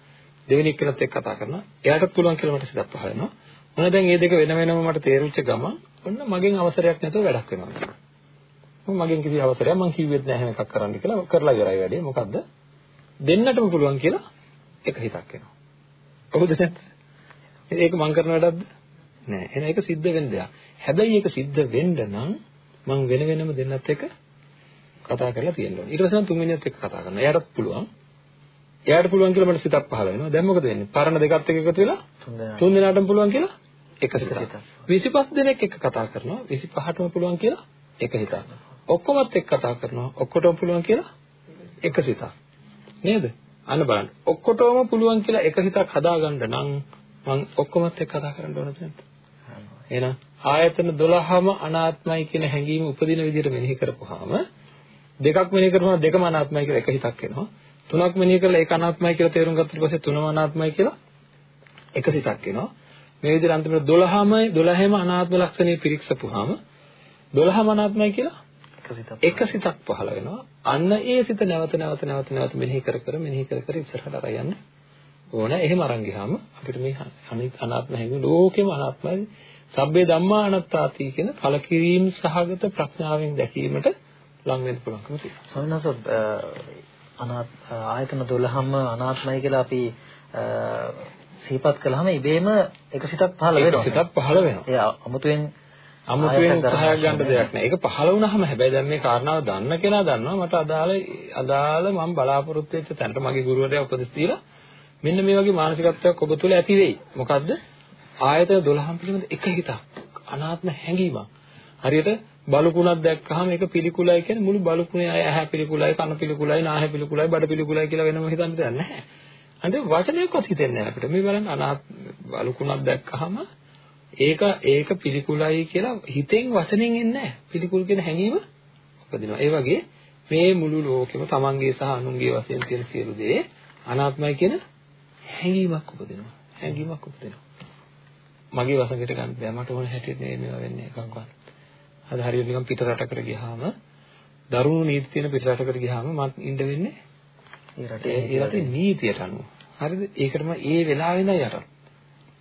දෙවෙනි එක්කෙනෙක් එක්ක කතා කරනවා. එයාටත් පුළුවන් කියලා මට සිතක් පහළ වෙනවා. මොන දැන් මේ දෙක වෙන වෙනම මට තේරුච්ච ගමන් ඔන්න මගෙන් අවසරයක් නැතුව වැඩක් වෙනවා. මගෙන් කිසි අවසරයක් මං කිව්වෙත් නැහැ එකක් කරන්න කියලා කරලා ඉවරයි වැඩේ. මොකද්ද? දෙන්නටම පුළුවන් කියලා එක හිතක් එනවා. කොහොමද නැත්? ඒක මං කරන වැඩක්ද? නෑ. එහෙනම් ඒක සිද්ධ වෙන්න දෙයක්. හැබැයි ඒක සිද්ධ වෙන්න නම් මං වෙන වෙනම දෙන්නත් එක්ක කතා කරලා තියෙන්න ඕනේ. ඊට පස්සේ මං තුන්වෙනියත් එක්ක කතා කරනවා. එයාටත් පුළුවන්. එයාට පුළුවන් කියලා මට සිතක් පහළ වෙනවා. දැන් මොකද වෙන්නේ? පරණ දෙකත් එක්ක එකතු වෙලා තුන් දෙනාටම පුළුවන් කියලා එක සිතක්. 25 දෙනෙක් එක්ක කතා කරනවා. 25ටම පුළුවන් කියලා එක හිතක්. ඔක්කොමත් එක්ක කතා කරනවා ඔක්කොටම පුළුවන් කියලා එක සිතක් නේද අන්න බලන්න ඔක්කොටම පුළුවන් කියලා එක සිතක් හදාගන්න නම් මම ඔක්කොමත් එක්ක කතා කරන්න ඕනද නැද්ද එහෙනම් ආයතන 12ම අනාත්මයි කියන හැඟීම උපදින විදිහට මෙනෙහි කරපුවාම දෙකක් මෙනෙහි කරපුවාම දෙකම අනාත්මයි කියලා එක හිතක් එනවා තුනක් මෙනෙහි කරලා ඒක අනාත්මයි කියලා තේරුම් ගත්තට පස්සේ තුනම අනාත්මයි කියලා එක සිතක් එනවා මේ විදිහට අන්තිමට 12මයි 12ම අනාත්ම ලක්ෂණේ පිරික්සපුවාම 12ම අනාත්මයි කියලා එක සිතක් පහළ වෙනවා. අන්න ඒ සිත නැවත නැවත නැවත නැවත මෙනෙහි කර කර මෙනෙහි කර කර ඉස්සරහට අරන් යන්න ඕන. එහෙම අරන් ගියාම අපිට මේ අනිත් අනාත්ම හැඟීම ලෝකෙම අනාත්මයි. සබ්බේ ධම්මා අනාත්තාති කියන කලකිරීම සහගත ප්‍රඥාවෙන් දැකීමට ලං වෙන්න පුළුවන්කම තියෙනවා. සෝනස අනාත් ආයතන 12ම අනාත්මයි කියලා අපි සිහිපත් කළාම ඉබේම එක සිතක් පහළ වෙනවා. සිතක් පහළ වෙනවා. ඒ අමුතුවෙන් අමුතුවෙන් උත්සාහයක් ගන්න දෙයක් නෑ. ඒක පහළ වුණාම හැබැයි දැන් මේ කාරණාව දන්න කෙනා දන්නවා මට අදාළ අදාළ මම බලාපොරොත්තු වෙච්ච තැනට මගේ ගුරුවරයා උපදෙස් දීලා මෙන්න මේ වගේ මානසිකත්වයක් ඔබ තුළ ඇති වෙයි. මොකද්ද? ආයතන 12න් පිළිබඳ එක හිතක් අනාත්ම හැඟීමක්. හරියට බලුකුණක් දැක්කහම ඒක පිළිකුලයි කියන්නේ මුළු බලුකුණේ අය ඇහැ පිළිකුලයි කන පිළිකුලයි නාහය පිළිකුලයි බඩ පිළිකුලයි කියලා වෙනම හිතන්න දෙයක් නැහැ. අන්ට වචනයක්වත් හිතෙන්නේ නැහැ අපිට. මේ බලන්න අනාත්ම බලුකුණක් දැක්කහම ඒක ඒක පිළිකුලයි කියලා හිතෙන් වචනෙන් එන්නේ නැහැ. පිළිකුල් කියන හැඟීම උපදිනවා. ඒ වගේ මේ මුළු ලෝකෙම තමන්ගේ සහ අනුන්ගේ වශයෙන් තියෙන සියලු දේ අනාත්මයි කියන හැඟීමක් උපදිනවා. හැඟීමක් උපදිනවා. මගේ වසඟයට ගන්න බෑ මට ඕන හැටියට නෙවෙයි මේවා වෙන්නේ එකක්වත්. අද හරියට නිකන් පිට රටකට ගියාම දරුණු නීති තියෙන පිට රටකට ගියාම මට ඉන්න වෙන්නේ ඒ රටේ ඒ රටේ නීතියට අනුව. හරිද? ඒකටම ඒ වෙලාවෙ ඉඳන් යට.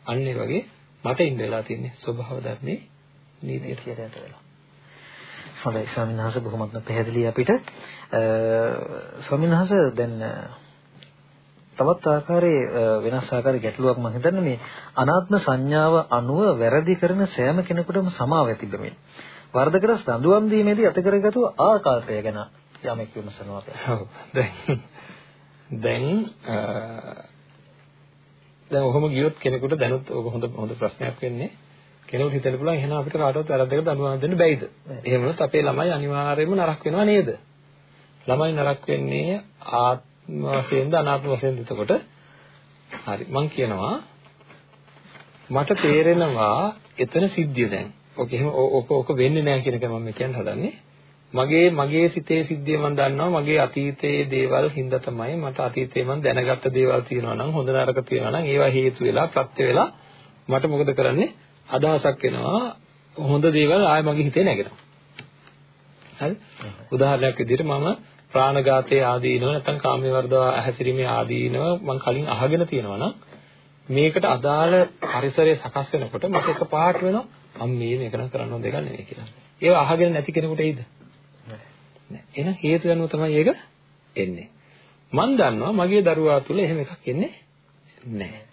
අන්න ඒ වගේ මට ඉන්න වෙලා තියෙන්නේ ස්වභාව ධර්මයේ නීතියට යට වෙලා. හොඳයි ස්වාමීන් වහන්සේ බොහොමත්ම පැහැදිලි අපිට ස්වාමීන් වහන්සේ දැන් තවත් ආකාරයේ වෙනස් ආකාරයේ ගැටලුවක් මම හිතන්නේ මේ අනාත්ම සංඥාව අනුව වැරදි කරන සෑම කෙනෙකුටම සමාව තිබෙමින් වර්ධකරස් දඬුවම් දීමේදී අත කරගත්තු ආකාරය ගැන යමෙක් විමසනවා අපි. ඔව්. දැන් දැන් දැන් ඔහොම ගියොත් කෙනෙකුට දැනුත් ඔබ හොඳ හොඳ ප්‍රශ්නයක් වෙන්නේ කෙනෙකුට හිතන්න පුළුවන් එහෙනම් අපිට කාටවත් වැරද්දකට දඬුවම් දෙන්න බැයිද? එහෙම වුණොත් අපේ ළමයි අනිවාර්යයෙන්ම නරක වෙනවා නේද? ළමයි නරක වෙන්නේ ආත්ම වශයෙන්ද අනාත්ම වශයෙන්ද එතකොට? හරි මම කියනවා මට තේරෙනවා එතන සිද්ධිය දැන්. ඔක එහෙම ඔක ඔක වෙන්නේ නැහැ කියන එක මම කියන්න හදන්නේ. මගේ මගේ සිතේ සිද්ධිය මම දන්නවා. මගේ අතීතයේ දේවල් හින්දා තමයි මට අතීතයේ මම දැනගත්ත දේවල් තියෙනවා නම් හොඳ නරක තියෙනවා නම් ඒවා හේතු වෙලා ප්‍රත්‍ය වෙලා මට මොකද කරන්නේ? අදහසක් එනවා. හොඳ දේවල් ආය මගේ හිතේ නැගෙනවා. හරි? උදාහරණයක් විදිහට මම ප්‍රාණඝාතයේ ආදීනව නැත්නම් කාමයේ වර්ධව හැසිරීමේ ආදීනව මම කලින් අහගෙන තියෙනවා නම් මේකට අදාළ පරිසරය සකස් වෙනකොට මට එකපාරට වෙනවා. මම මේ මේක නම් කරන්න හොඳ එකක් නෙවෙයි කියලා. ඒව අහගෙන නැති කෙනෙකුට එයිද? එහෙනම් හේතු යනුව තමයි ඒක එන්නේ. මම දන්නවා මගේ දරුවා තුල එහෙම එකක් එන්නේ නැහැ.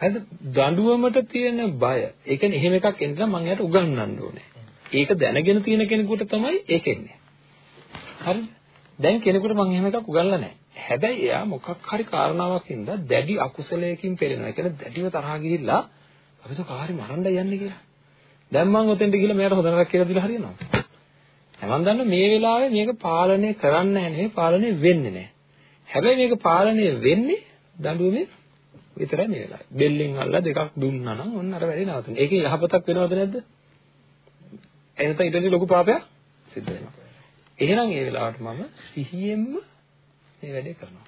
හරිද? දඬුවමට තියෙන බය. ඒ කියන්නේ එහෙම එකක් එන්න නම් මම එයාට උගන්වන්න ඕනේ. ඒක දැනගෙන තියෙන කෙනෙකුට තමයි ඒක එන්නේ. හරිද? දැන් කෙනෙකුට මම එහෙම එකක් උගන්වලා නැහැ. හැබැයි එයා මොකක් හරි කාරණාවක් හින්දා දැඩි අකුසලයකින් පෙළෙනවා. ඒ කියන්නේ දැඩිව තරහා ගිහිල්ලා අපි તો කාරි මරන්න යන්නේ කියලා. දැන් මම ඔතෙන්ට ගිහිල්ලා මෙයාට හොඳ නරක කියලා දීලා හරියනවා. මම දන්න මේ වෙලාවේ මේක පාලනය කරන්න නැහැ පාලනය වෙන්නේ නැහැ. හැබැයි මේක පාලනය වෙන්නේ දඬුවමෙන් විතරයි මේ වෙලාවේ. බෙල්ලෙන් අල්ලලා දෙකක් දුන්නා නම් ඔන්න අර වැඩේ නවතුන. ඒකේ යහපතක් වෙනවද නැද්ද? එහෙනම් ඊටදී ලොකු පාපයක් සිද්ධ වෙනවා. එහෙනම් ඒ වෙලාවට මම සිහියෙන්ම මේ වැඩේ කරනවා.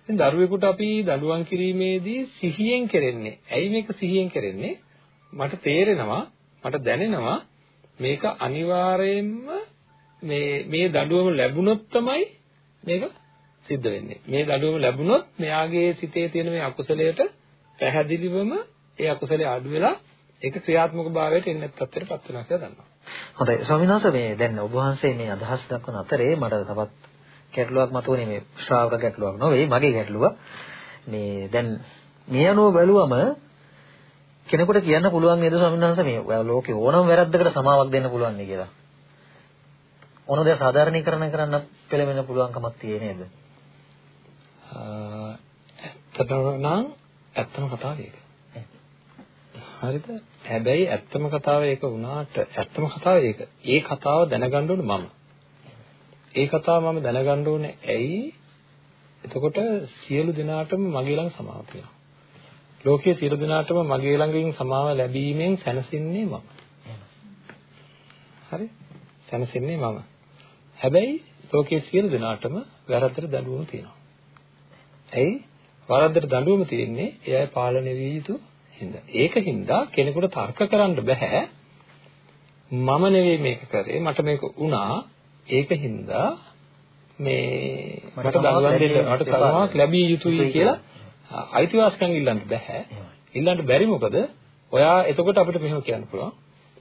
ඉතින් දරුවෙකුට අපි දඬුවම් කිරීමේදී සිහියෙන් කරන්නේ. ඇයි මේක සිහියෙන් කරන්නේ? මට තේරෙනවා, මට දැනෙනවා මේක අනිවාර්යයෙන්ම මේ මේ දඬුවම ලැබුණොත් තමයි මේක සිද්ධ වෙන්නේ. මේ දඬුවම ලැබුණොත් මෙයාගේ සිතේ තියෙන මේ අකුසලයට පැහැදිලිවම ඒ අකුසලයේ අඩු වෙලා ඒක ක්‍රියාත්මක භාවයට එන්නේ තත්ත්වයට පත් වෙනවා කියලා දන්නවා. හොඳයි ස්වාමීන් වහන්සේ මේ දැන් ඔබ වහන්සේ මේ අදහස් දක්වන අතරේ මට තවත් ගැටලුවක් මතුවනේ මේ ශ්‍රාවක ගැටලුවක් නෙවෙයි මගේ ගැටලුව. මේ දැන් මේ අනුව බැලුවම කෙනෙකුට කියන්න පුළුවන් නේද ස්වාමීන් වහන්සේ මේ ලෝකේ ඕනම වැරද්දකට සමාවක් දෙන්න පුළුවන් නේ කියලා. ඕන දේ සාධාරණීකරණය කරන්න පෙළඹෙන්න පුළුවන්කමක් තියෙ නේද? ඇත්තටම නම් ඇත්තම කතාව ඒක. හරිද? හැබැයි ඇත්තම කතාව ඒක වුණාට ඇත්තම කතාව ඒක. ඒ කතාව දැනගන්න ඕනේ මම. ඒ කතාව මම දැනගන්න ඕනේ ඇයි? එතකොට සියලු දෙනාටම මගේ ළඟ සමාව තියෙනවා. ලෝකයේ සියලු දෙනාටම මගේ ළඟින් සමාව ලැබීමෙන් සැනසෙන්නේ මම. හරි? සැනසෙන්නේ මම. හැබැයි ලෝකයේ සියලු දෙනාටම වැරද්දට දඬුවම තියෙනවා. ඇයි? වරද්දට දඬුවම තියෙන්නේ එයයි පාලනය විය යුතු හින්දා. ඒක හින්දා කෙනෙකුට තර්ක කරන්න බෑ. මම නෙවෙයි මේක කරේ මට මේක වුණා. ඒක හින්දා මේ මට දඬුවම් දෙන්න මට සමාවක් ලැබිය යුතුයි කියලා අයිතිවාසිකම් ඉල්ලන්න බෑ. ඉල්ලන්න බැරි මොකද? ඔයා එතකොට අපිට මෙහෙම කියන්න පුළුවන්.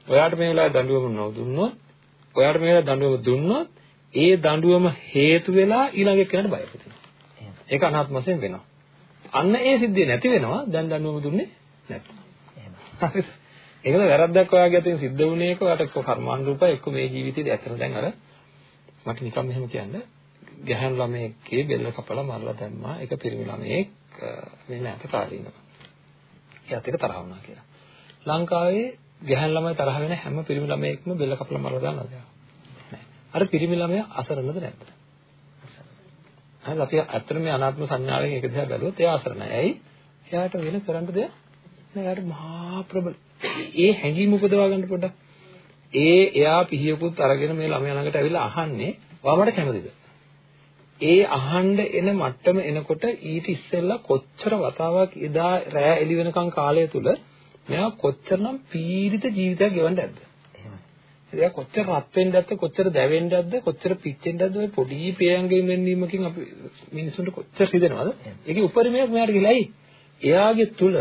ඔයාට මේ වෙලාවේ දඬුවම නොදුන්නොත්, ඔයාට මේ වෙලාවේ දඬුවම දුන්නොත්, ඒ දඬුවම හේතු වෙලා ඊළඟ එක්කෙනාට බය හිතෙනවා. ඒක අනාත්ම වශයෙන් වෙනවා. අන්න ඒ සිද්ධිය නැති වෙනවා දැන් දඬුවම දුන්නේ නැත්නම්. හරිද? ඒකද වැරද්දක් ඔයාගේ අතින් සිද්ධ වුණේ එක ඔයාට එක්ක කර්මානුරූපයි එක්ක මේ ජීවිතේදී ඇත්තට දැන් අර මට නිකන් මෙහෙම කියන්න ගැහැණු ළමයෙක්ගේ බෙල්ල කපලා මරලා දැම්මා ඒක පිරිමි ළමයෙක් මේ නැත කාලීනව. එයාත් එක තරහ වුණා කියලා. ලංකාවේ ගැහැණු ළමයි තරහ වෙන හැම පිරිමි ළමයෙක්ම බෙල්ල කපලා මරලා දානවද? අර පිරිමි ළමයා අසරණද නැද්ද? හරිද අපි ඇත්තට මේ අනාත්ම සංඥාවෙන් ඒක දිහා බැලුවොත් එයා අසරණයි. ඇයි? එයාට වෙන කරන්න දෙයක් නෑ. එයාට මහා ප්‍රබල. ඒ හැඟීම උපදවා ගන්න පොඩ්ඩක්. ඒ එයා පිහියකුත් අරගෙන මේ ළමයා ළඟට ඇවිල්ලා අහන්නේ ඔයා මට කැමතිද? ඒ අහන්න එන මට්ටම එනකොට ඊට ඉස්සෙල්ලා කොච්චර වතාවක් එදා රෑ එළි වෙනකන් කාලය තුල මෙයා කොච්චරනම් පීඩිත ජීවිතයක් ගෙවන්න ඇද්ද? එයා කොච්චර රත් වෙන්නද කොච්චර දැවෙන්නද කොච්චර පිච්චෙන්නද ඔය පොඩි ප්‍රියංගයෙන් වෙන්නීමකින් අපි මිනිසුන්ට කොච්චර හිතෙනවද? ඒකේ උපරිමයක් මෙයාට ගිලයි. එයාගේ තුල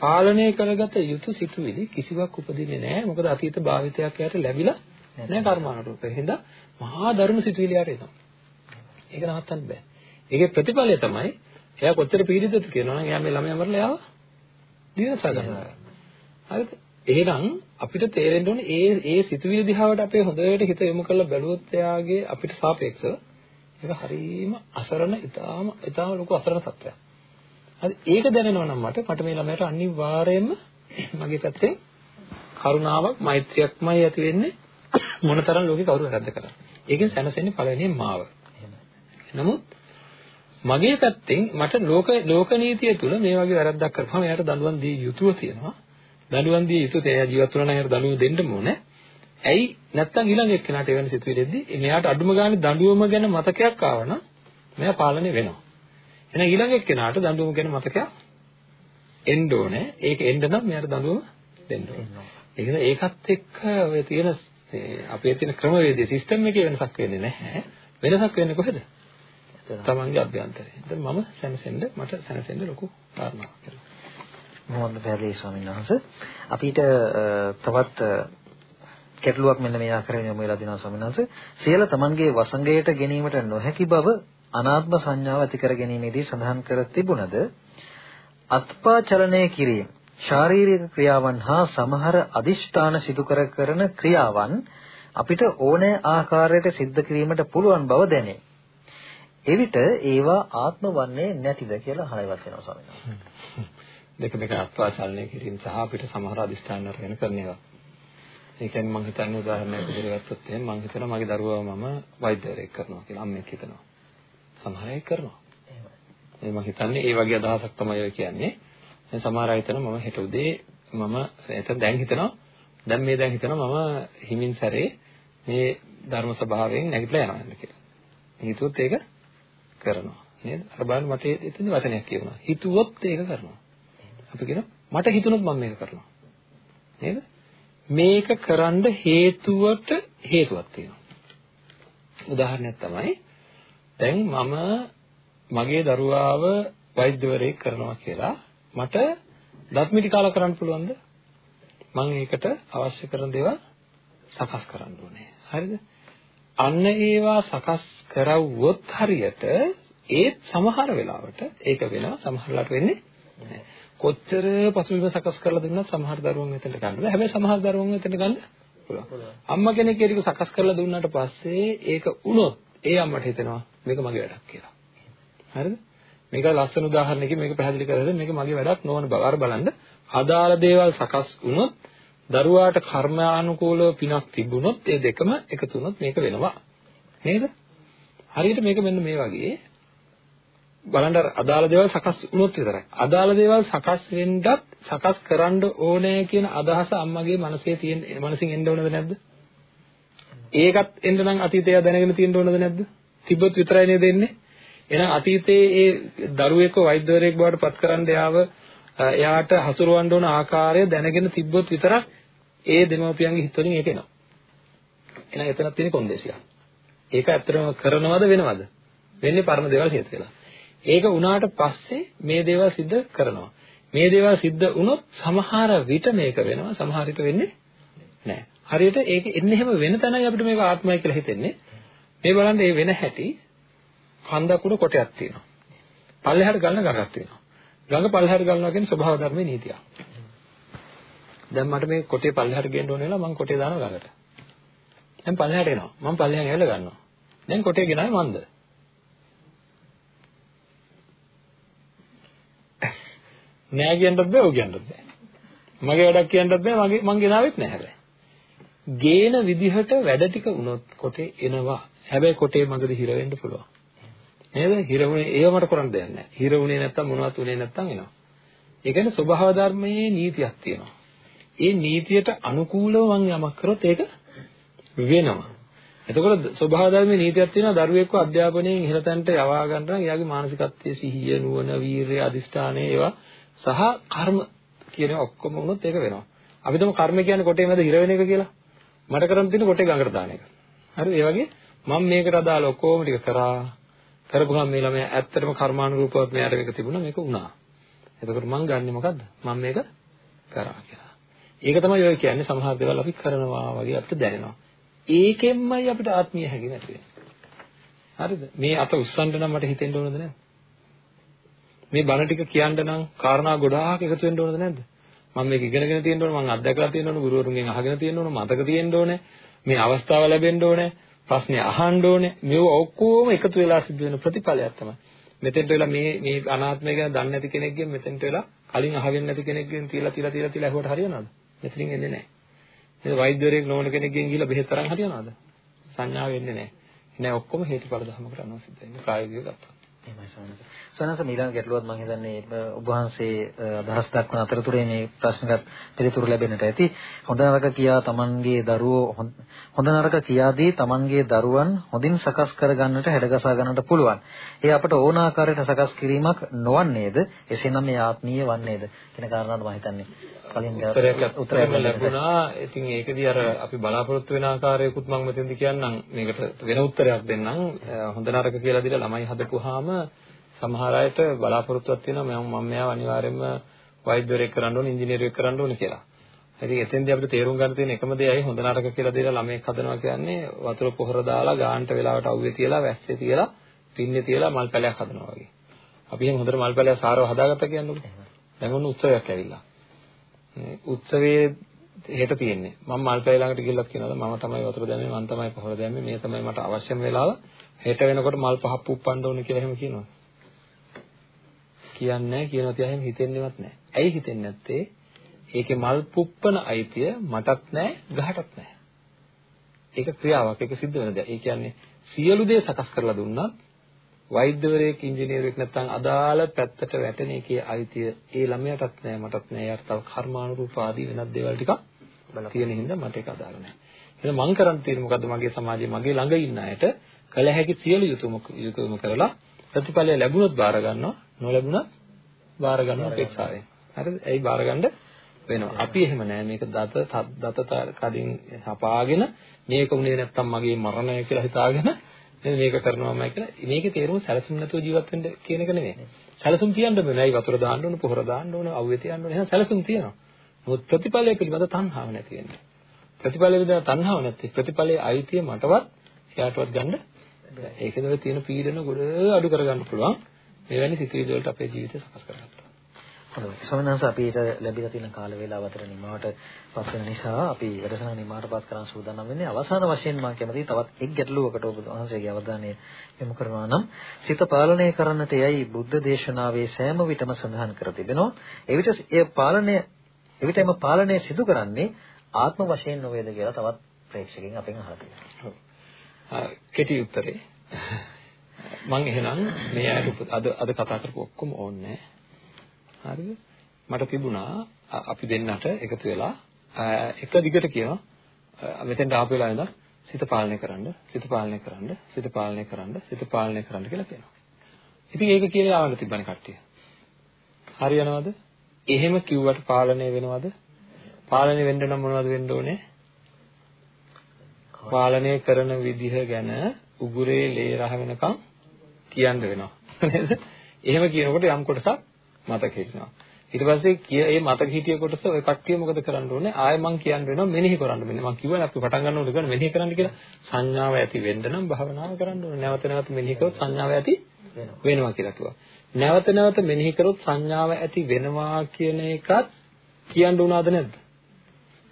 පාලනය කරගත යුතු සිතුවිලි කිසිවක් උපදින්නේ නැහැ. මොකද අතීත භාවිතයක් යාට ලැබිලා නැහැ කර්මානුරූප. එහෙනම් මහා දරුණු සිතුවිලි එනවා. ඒක නවත්තන්න බෑ. ඒකේ ප්‍රතිඵලය තමයි එයා කොච්චර පීඩිතද කියනවා නම් එයා මේ ළමයා මරලා යාව දිනසා ගන්නවා. හරිද? එහෙනම් අපිට තේරෙන්න ඕනේ ඒ ඒ සිතුවිලි දිහාවට අපේ හොඳට හිත යොමු කරලා බැලුවොත් එයාගේ අපිට සාපේක්ෂව ඒක හරීම අසරණ ඊටාම ඊටාම ලොකු අසරණ තත්ත්වයක්. හරි ඒක දැනෙනවා නම් මට මට මේ ළමයාට අනිවාර්යයෙන්ම මගේ පැත්තෙන් කරුණාවක් මෛත්‍රියක්මයි ඇති වෙන්නේ මොනතරම් ලෝකේ කවුරු වැරද්ද කරා. ඒකෙන් සැනසෙන්නේ පළවෙනියෙන් මාව. නමුත් මගේ පැත්තෙන් මට ලෝක ලෝක නීතිය තුල මේ වගේ වැරද්දක් කරපුවම එයාට දඬුවම් දී යුතුව තියෙනවා. දඬුවම් දී යුතු තේ ජීවත් වුණා නම් එයාට දඬුවම් දෙන්න ඕනේ. ඇයි නැත්තම් ඊළඟ එක්කෙනාට එවැනි සිතුවිලිෙද්දී මෙයාට අඩුම ගානේ දඬුවම ගැන මතකයක් ආවනම් මෙයා පාලනය වෙනවා. එහෙනම් ඊළඟ එක්කෙනාට දඬුවම ගැන මතකයක් එන්න ඕනේ. ඒක එන්න නම් මෙයාට දඬුවම දෙන්න ඕනේ. ඒකද ඒකත් එක්ක ඔය තියෙන අපේ තියෙන ක්‍රමවේදයේ සිස්ටම් එකේ වෙනසක් වෙන්නේ නැහැ. වෙනසක් වෙන්නේ කොහෙද? තමන්ගේ අභ්‍යන්තරේ. දැන් මම සැනසෙන්න මට සැනසෙන්න ලොකු කාරණාවක් කියලා. මොහොත පැහැදිලි ස්වාමීන් වහන්සේ. අපිට තවත් ගැටලුවක් මෙන්න මේ ආකාරයෙන් යොමු වෙලා දිනවා ස්වාමීන් වහන්සේ. සියල තමන්ගේ වසඟයට ගැනීමට නොහැකි බව අනාත්ම සංඥාව ඇති කර ගැනීමේදී සඳහන් කර තිබුණද අත්පා චලනය කිරීම ශාරීරික ක්‍රියාවන් හා සමහර අදිෂ්ඨාන සිදු කර කරන ක්‍රියාවන් අපිට ඕනෑ ආකාරයට සිද්ධ කිරීමට පුළුවන් බව දැනේ. එවිට ඒවා ආත්ම වන්නේ නැතිද කියලා හලවත් වෙනවා ස්වාමීන්. දෙක දෙක අත්වාචලනය කිරීම සහ අපිට සමහර අදිෂ්ඨාන අරගෙන කරන ඒවා. ඒ කියන්නේ මම හිතන්නේ උදාහරණයක් විදිහට ගත්තොත් එහෙනම් මම හිතනවා මගේ දරුවා මම වෛද්‍යවරයෙක් කරනවා කියලා අම්මෙක් හිතනවා. සමහර අය කරනවා. එහෙමයි. මම හිතන්නේ ඒ වගේ අදහසක් තමයි ඔය කියන්නේ. දැන් සමහර අය හිතනවා මම හෙට උදේ මම එතන දැන් හිතනවා දැන් මේ දැන් හිතනවා මම හිමින් සැරේ මේ ධර්ම සභාවෙන් නැගිටලා යනවා කියලා. හිතුවොත් ඒක කරනවා. නේද? අර බලන්න මට එතන වචනයක් කියනවා. හිතුවොත් ඒක කරනවා. අපි කියනවා මට හිතුනොත් මම මේක කරනවා. නේද? මේක කරන්න හේතුවට හේතුවක් තියෙනවා. උදාහරණයක් තමයි දැන් මම මගේ දරුවාව වෛද්‍යවරයෙක් කරනවා කියලා මට දත්මිටි කාලා කරන්න පුළුවන්ද? මම ඒකට අවශ්‍ය කරන දේවල් සකස් කරන්න ඕනේ. හරිද? අන්න ඒවා සකස් කරවුවොත් හරියට ඒත් සමහර වෙලාවට ඒක වෙනවා සමහරලාට වෙන්නේ නැහැ. කොච්චර පසුබිම සකස් කරලා දුන්නත් සමහර දරුවන් එතනට ගන්න බෑ. හැබැයි සමහර දරුවන් එතනට ගන්න පුළුවන්. අම්මා කෙනෙක් ඒක සකස් කරලා දුන්නාට පස්සේ ඒක වුණොත් ඒ අම්මට හිතෙනවා මේක මගේ වැඩක් කියලා. හරිද? මේක ලස්සන උදාහරණයකින් මේක පැහැදිලි කරලා මේක මගේ වැඩක් නොවන බව. අර බලන්න අදාළ දේවල් සකස් වුණොත් දරුවාට කර්මානුකූලව පිනක් තිබුණොත් ඒ දෙකම එකතු වුණොත් මේක වෙනවා. නේද? හරියට මේක මෙන්න මේ වගේ බලන්න අදාළ දේවල් සකස් වුණොත් විතරයි. අදාළ දේවල් සකස් වෙන්නත් සකස් කරන්න ඕනේ කියන අදහස අම්මගේ මනසේ තියෙන මනසින් එන්න ඕනද නැද්ද? ඒකත් එන්න නම් අතීතය දැනගෙන තියෙන්න ඕනද නැද්ද? තිබ්බොත් විතරයි නේද එන්නේ? එහෙනම් අතීතයේ ඒ දරුවෙක්ව වෛද්‍යවරයෙක් බවට පත් කරන්න යාව එයාට හසුරවන්න ඕන ආකාරය දැනගෙන තිබ්බොත් විතරක් ඒ දෙමව්පියන්ගේ හිතවලින් ඒක එනවා. එහෙනම් එතනක් තියෙන කොන්දේසියක්. ඒක ඇත්තටම කරනවද වෙනවද? වෙන්නේ පරණ දේවල් හේතු වෙලා. ඒක වුණාට පස්සේ මේ දේවල් සිද්ධ කරනවා. මේ දේවල් සිද්ධ වුණොත් සමහර විට මේක වෙනවා සමහර විට වෙන්නේ නැහැ. හරියට ඒක එන්නේ එහෙම වෙන තැනයි අපිට මේක ආත්මය කියලා හිතෙන්නේ. මේ බලන්න මේ වෙන හැටි කන්දක් උඩ කොටයක් තියෙනවා. පල්ලෙහාට ගලන ගඟක් තියෙනවා. ගඟ පල්ලෙහාට ගලනවා කියන්නේ ස්වභාව ධර්මයේ නීතියක්. දැන් මට මේ කොටේ පල්ලෙහාට ගෙන්න ඕන වෙලා මම කොටේ දානවා ගඟට. දැන් පල්ලෙහාට එනවා. මම පල්ලෙහාන් ඇවිල්ලා ගන්නවා. දැන් කොටේ ගෙනාවේ මන්ද? නෑ කියන්නත් බෑ ඔය කියන්නත් බෑ. මගේ වැඩක් කියන්නත් බෑ මගේ මං ගෙනාවෙත් නෑ හැබැයි. ගේන විදිහට වැඩ ටික වුණොත් කොටේ එනවා. හැබැයි කොටේ මගදී හිර වෙන්න පුළුවන්. නේද? හිර වුණේ ඒව මට කරන්න දෙයක් නැහැ. හිර වුණේ නැත්තම් මොනවත් උනේ නැත්තම් එනවා. ඒ කියන්නේ ස්වභාව ධර්මයේ නීතියක් තියෙනවා. ඒ නීතියට අනුකූලව මම යමක් කරොත් ඒක වෙනවා. එතකොට ස්වභාව ධර්මයේ නීතියක් තියෙනවා දරුවෙක්ව අධ්‍යාපනයෙන් ඉහළ තැනට යවා ගන්න නම් එයාගේ මානසිකත්වයේ සිහිය නුවණ වීරිය අදිෂ්ඨානය ඒවා සහ කර්ම කියන ඔක්කොම වුණොත් ඒක වෙනවා. අපි තමයි කර්ම කියන්නේ කොටේ මැද හිර වෙන එක කියලා. මට කරන් තියෙන කොටේ ගඟට දාන එක. හරිද? ඒ වගේ මම මේකට අදාළ ඔක්කොම ටික කරා. කරපුවාම මේ ළමයා ඇත්තටම කර්මානුරූපවත් මෙයාට මේක තිබුණා මේක වුණා. එතකොට මං ගන්නෙ මොකද්ද? මම මේක කරා කියලා. ඒක තමයි ඔය කියන්නේ සමහර දේවල් අපි කරනවා වගේ අපිට දැනෙනවා. ඒකෙන්මයි අපිට ආත්මීය හැඟීම ඇති හරිද? මේ අත උස්සන්න නම් මට හිතෙන්න ඕනද නැද්ද? මේ බණ ටික කියන්න නම් කාරණා ගොඩාක් එකතු වෙන්න ඕනද නැද්ද? මම මේක ඉගෙනගෙන තියෙන්න ඕන, මම අත්දැකලා තියෙන්න ඕන, ගුරුවරුන්ගෙන් අහගෙන තියෙන්න ඕන, මතක තියෙන්න ඕනේ. මේ අවස්ථාව ලැබෙන්න ඕනේ. ප්‍රශ්නේ අහන්න ඕනේ. මේව ඔක්කොම එකතු වෙලා සිද්ධ වෙන ප්‍රතිඵලයක් තමයි. මෙතෙන්ට වෙලා මේ මේ අනාත්මය ගැන දන්නේ නැති කෙනෙක්ගෙන් මෙතෙන්ට වෙලා කලින් අහගෙන නැති කෙනෙක්ගෙන් තියලා තියලා තියලා තියලා ඇහුවට හරියනවද? මෙතනින් එන්නේ නැහැ. නේද වෛද්‍යවරයෙක් නොවන කෙනෙක්ගෙන් ගිහිල්ලා බෙහෙත් තරම් හරියනවද? සංඥාව වෙන්නේ නැහැ. නෑ ඔක්කොම හේතුඵල ධර්මකට අනුව සිද්ධ වෙන්නේ ප්‍රායෝගිකව ගත්තා. එහෙමයි සවනස. සවනස ඊළඟ ගැටලුවත් මම හිතන්නේ ඔබ වහන්සේ අදහස් දක්වන අතරතුරේ මේ ප්‍රශ්නකට පිළිතුරු ලැබෙන්නට ඇති. හොඳ නරක කියා Tamanගේ දරුවෝ හොඳ නරක කියාදී Tamanගේ දරුවන් හොඳින් සකස් කරගන්නට හැඩගසා ගන්නට පුළුවන්. ඒ අපට ඕන ආකාරයට සකස් කිරීමක් නොවන්නේද? එසේනම් මේ ආත්මීය වන්නේද? කියන කාරණාවට මම හිතන්නේ කලින් උත්තරයක් උත්තරයක් ලැබුණා. ඉතින් ඒකදී අර අපි බලාපොරොත්තු වෙන ආකාරයකුත් මම මෙතෙන්දි කියන්නම්. මේකට වෙන උත්තරයක් දෙන්නම්. හොඳ නරක කියලා දීලා ළමයි හදපුවාම සමහර අයට බලාපොරොත්තුවක් තියෙනවා මම මම මෙයාව අනිවාර්යයෙන්ම වෛද්‍යවරයෙක් කරන්න ඕනේ, ඉංජිනේරුවෙක් කරන්න ඕනේ කියලා. ඉතින් එතෙන්දී අපිට තේරුම් ගන්න තියෙන එකම දෙයයි හොඳ නරක කියලා දෙලා ළමයෙක් හදනවා කියන්නේ වතුර පොහොර දාලා ගානට වෙලාවට අවුවේ තියලා වැස්සේ තියලා පින්නේ තියලා මල් පැලයක් හදනවා වගේ. අපි එහෙනම් හොඳට මල් පැලයක් සාරව හදාගත්තා කියන්නේ. දැන් ඔන්න උත්සවයක් ඇවිල්ලා. උත්සවයේ හෙට තියෙන්නේ. මම මල්පැය ළඟට ගිහිල්ලා කියනවා මම තමයි වතුර දැම්මේ මම තමයි පොහොර දැම්මේ මේ තමයි මට අවශ්‍යම වෙලාව. හෙට වෙනකොට මල් පහක් පුප්පන්න ඕනේ කියලා එහෙම කියනවා. කියන්නේ නැහැ කියනවා තියා එහෙම හිතෙන්නේවත් නැහැ. ඇයි හිතෙන්නේ නැත්තේ? ඒකේ මල් පුප්පන අයිතිය මටත් නැහැ ගහටත් නැහැ. ඒක ක්‍රියාවක් ඒක සිද්ධ වෙන දෙයක්. ඒ කියන්නේ සියලු දේ සකස් කරලා දුන්නත් වෛද්‍යවරයෙක් ඉංජිනේරුවෙක් නැත්නම් අදාළ පැත්තට වැටෙන එකේ අයිතිය ඒ ළමයාටත් නෑ මටත් නෑ යාට තව කර්මානුරූප ආදී වෙනත් දේවල් ටිකක් තියෙන හින්දා මට ඒක අදාළ නෑ. එහෙනම් මං කරන් තියෙන්නේ මොකද්ද මගේ සමාජයේ මගේ ළඟ ඉන්න අයට කළ හැකි සියලු යුතුයම යුතුයම කරලා ප්‍රතිඵලය ලැබුණොත් බාර ගන්නවා නොලැබුණත් බාර ගන්නවා අපේක්ෂාවෙන්. හරිද? ඒයි බාර ගන්න වෙනවා. අපි එහෙම නෑ මේක දත දත කඩින් හපාගෙන මේක උනේ නැත්තම් මගේ මරණය කියලා හිතාගෙන නේද මේක කරනවාමයි කියලා මේකේ තේරුම සැලසුම් නැතුව ජීවත් වෙන්න කියන එක නෙමෙයි. සැලසුම් තියන්න බෑ. ඇයි වතුර දාන්න ඕන, පොහොර දාන්න ඕන, අවුවේ තියන්න ඕන. එහෙනම් සැලසුම් තියෙනවා. මොකද ප්‍රතිඵලය පිළිබඳ තණ්හාව නැති වෙන්නේ. ප්‍රතිඵලය පිළිබඳ තණ්හාව නැති. ප්‍රතිඵලයේ අයිතිය මටවත් එයාටවත් ගන්න ඒකද ඔය තියෙන පීඩන ගොඩ අඩු කරගන්න පුළුවන්. මෙවැනි සිතුවිලි වලට අපේ ජීවිතය සකස් කරගත්තා. හොඳයි. ස්වාමීන් වහන්සේ අපිට ලැබිලා තියෙන කාල වේලාව අතර නිමාවට පත් වෙන නිසා අපි වැඩසටහන නිමාවට පත් කරන්න සූදානම් වෙන්නේ. අවසාන වශයෙන් මම කැමතියි තවත් එක් ගැටලුවකට ඔබ වහන්සේගේ අවධානය යොමු කරනවා නම් සිත පාලනය කරන්නට යයි බුද්ධ දේශනාවේ සෑම විටම සඳහන් කර තිබෙනවා. එවිට ඒ පාලනය එවිටම පාලනය සිදු කරන්නේ ආත්ම වශයෙන් නොවේද කියලා තවත් ප්‍රේක්ෂකයන් අපෙන් අහලා තියෙනවා. කෙටි උත්තරේ මම එහෙනම් මේ අද අද කතා කරපු ඔක්කොම ඕනේ හරිද? මට තිබුණා අපි දෙන්නට එකතු වෙලා එක දිගට කියනවා මෙතෙන්ට ආපු වෙලාව ඉඳන් සිත පාලනය කරන්න, සිත පාලනය කරන්න, සිත පාලනය කරන්න, සිත පාලනය කරන්න කියලා කියනවා. ඉතින් ඒක කියලා ආවන්න තිබ්බනේ කට්ටිය. හරියනවද? එහෙම කිව්වට පාලනය වෙනවද? පාලනය වෙන්න නම් මොනවද වෙන්න ඕනේ? පාලනය කරන විදිහ ගැන උගුරේ ලේ රහ වෙනකම් කියන්න වෙනවා. නේද? එහෙම කියනකොට යම් කොටසක් මතක හිටිනවා. ඊට පස්සේ කිය ඒ මතක හිටිය කොටස ඔය කට්ටිය මොකද කරන්න ඕනේ? ආයෙ මං කියන්න වෙනවා මෙනෙහි කරන්න වෙනවා. මං කිව්වනේ අපි පටන් ගන්න ඕනේ මෙනෙහි කරන්න කියලා. සංඥාව ඇති වෙන්න නම් භාවනාව කරන්න ඕනේ. නැවත නැවත මෙනෙහි කරොත් සංඥාව ඇති වෙනවා කියලා කිව්වා. නැවත නැවත මෙනෙහි කරොත් සංඥාව ඇති වෙනවා කියන එකත් කියන්න උනාද නැද්ද?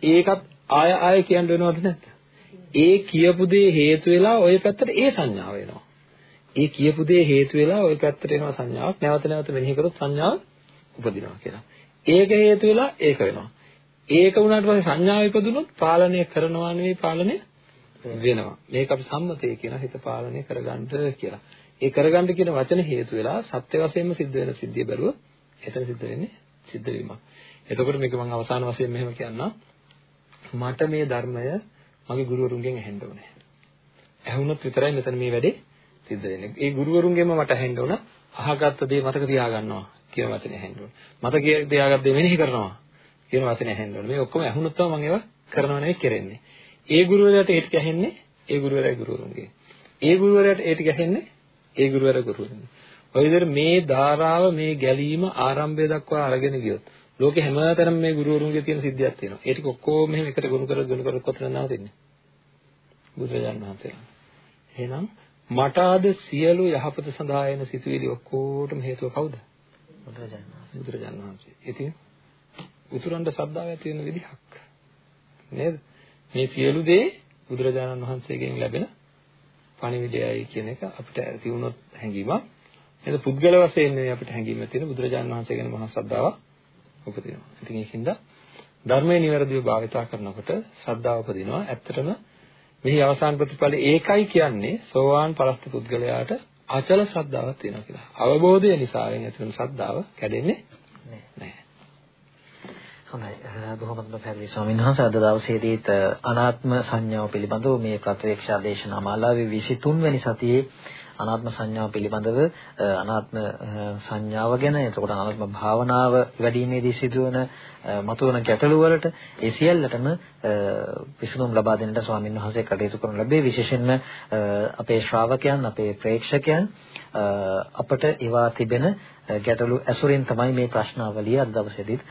ඒකත් ආය ආය කියන්න වෙනවද නැද්ද? ඒ කියපු දේ හේතු වෙලා ওই පැත්තට ඒ සංඥාව එනවා. ඒ කියපු දේ හේතු වෙලා ওই පැත්තට එනවා සංඥාවක් නැවත නැවත මෙනෙහි කරොත් සංඥාව උපදිනවා කියලා. ඒක හේතු වෙලා ඒක වෙනවා. ඒක වුණාට පස්සේ සංඥාව ඉපදුනොත් පාලනය කරනවා නෙවෙයි පාලනය වෙනවා. මේක අපි සම්මතය කියන හිත පාලනය කරගන්න කියලා. ඒ කරගන්න කියන වචන හේතු වෙලා සත්‍ය වශයෙන්ම සිද්ධ වෙන සිද්ධිය බැලුව එතන සිද්ධ වෙන්නේ සිද්ධ වීමක්. එතකොට මේක මම අවසාන වශයෙන් මෙහෙම කියන්නම්. මට මේ ධර්මය මගේ ගුරුවරුන්ගෙන් ඇහෙන්න ඕනේ. ඇහුනොත් විතරයි මෙතන මේ වැඩේ සිද්ධ වෙන්නේ. ඒ ගුරුවරුන්ගෙම මට ඇහෙන්න උන අහගත්ත දේ මතක තියාගන්නවා කියන වචනේ ඇහෙන්න ඕන. මතක තියාගත්ත දේ මෙනෙහි කරනවා කියන වචනේ ඇහෙන්න ඕන. මේ ඔක්කොම ඇහුනොත් තමයි මම ඒවා කරනව නෙවෙයි කරන්නේ. ඒ ගුරුවරයාට ඒ ටික ඇහෙන්නේ ඒ ගුරුවරයා ගුරුවරුන්ගේ. ඒ ගුරුවරයාට ඒ ටික ඇහෙන්නේ ඒ ගුරුවරයා ගුරුවරුන්ගේ. ඔය විදිහට මේ ධාරාව මේ ගැලීම ආරම්භය දක්වා අරගෙන ගියොත් ලෝකේ හැමතැනම මේ ගුරුවරුන්ගේ තියෙන සිද්ධියක් තියෙනවා. ඒ ටික ඔක්කොම මෙහෙම එකට ගොනු කර ගොනු කර කොතනද නවතින්නේ? බුදුරජාණන් වහන්සේලා. එහෙනම් මට අද සියලු යහපත සඳහා එන සිතුවිලි ඔක්කොටම හේතුව කවුද? බුදුරජාණන් වහන්සේ. ඉතින් උතුරන්ට ශ්‍රද්ධාව ඇති වෙන විදිහක් නේද? මේ සියලු දේ බුදුරජාණන් වහන්සේගෙන් ලැබෙන පණිවිඩයයි කියන එක අපිට ඇති වුණොත් හැඟීමක්. නේද? පුද්ගල වශයෙන් නෙවෙයි අපිට හැඟීමක් තියෙන බුදුරජාණන් වහන්සේ ගැන මහා ශ්‍රද්ධාවක් උපදිනවා. ඉතින් ඒකින්ද ධර්මයේ නිවැරදිව භාවිතා කරනකොට ශ්‍රද්ධාව උපදිනවා. ඇත්තටම මෙහි අවසාන ප්‍රතිඵලය ඒකයි කියන්නේ සෝවාන් පරස්ත පුද්ගලයාට අචල ශ්‍රද්ධාවක් තියෙනවා කියලා. අවබෝධය නිසාවෙන් ඇතිවන ශ්‍රද්ධාව කැඩෙන්නේ නැහැ. හොඳයි බොහොමත්ම පැහැදිලි ස්වාමීන් වහන්සේ අද දවසේදීත් අනාත්ම සංඥාව පිළිබඳව මේ ප්‍රත්‍යක්ෂ දේශනා මාලාවේ 23 වෙනි සතියේ අනාත්ම සංඥාව පිළිබඳව අනාත්ම සංඥාව ගැන. එතකොට අනාත්ම භාවනාව වැඩිීමේදී සිදුවන මතුවන ගැටලු වලට ඒ සියල්ලටම විසඳුම් ලබා දෙන්නට ස්වාමින් වහන්සේ කටයුතු කරන ලැබේ. විශේෂයෙන්ම අපේ ශ්‍රාවකයන් අපේ ප්‍රේක්ෂකයන් අපට ඒවා තිබෙන ගැටලු ඇසුරෙන් තමයි මේ ප්‍රශ්නාවලිය අද දවසේදීත්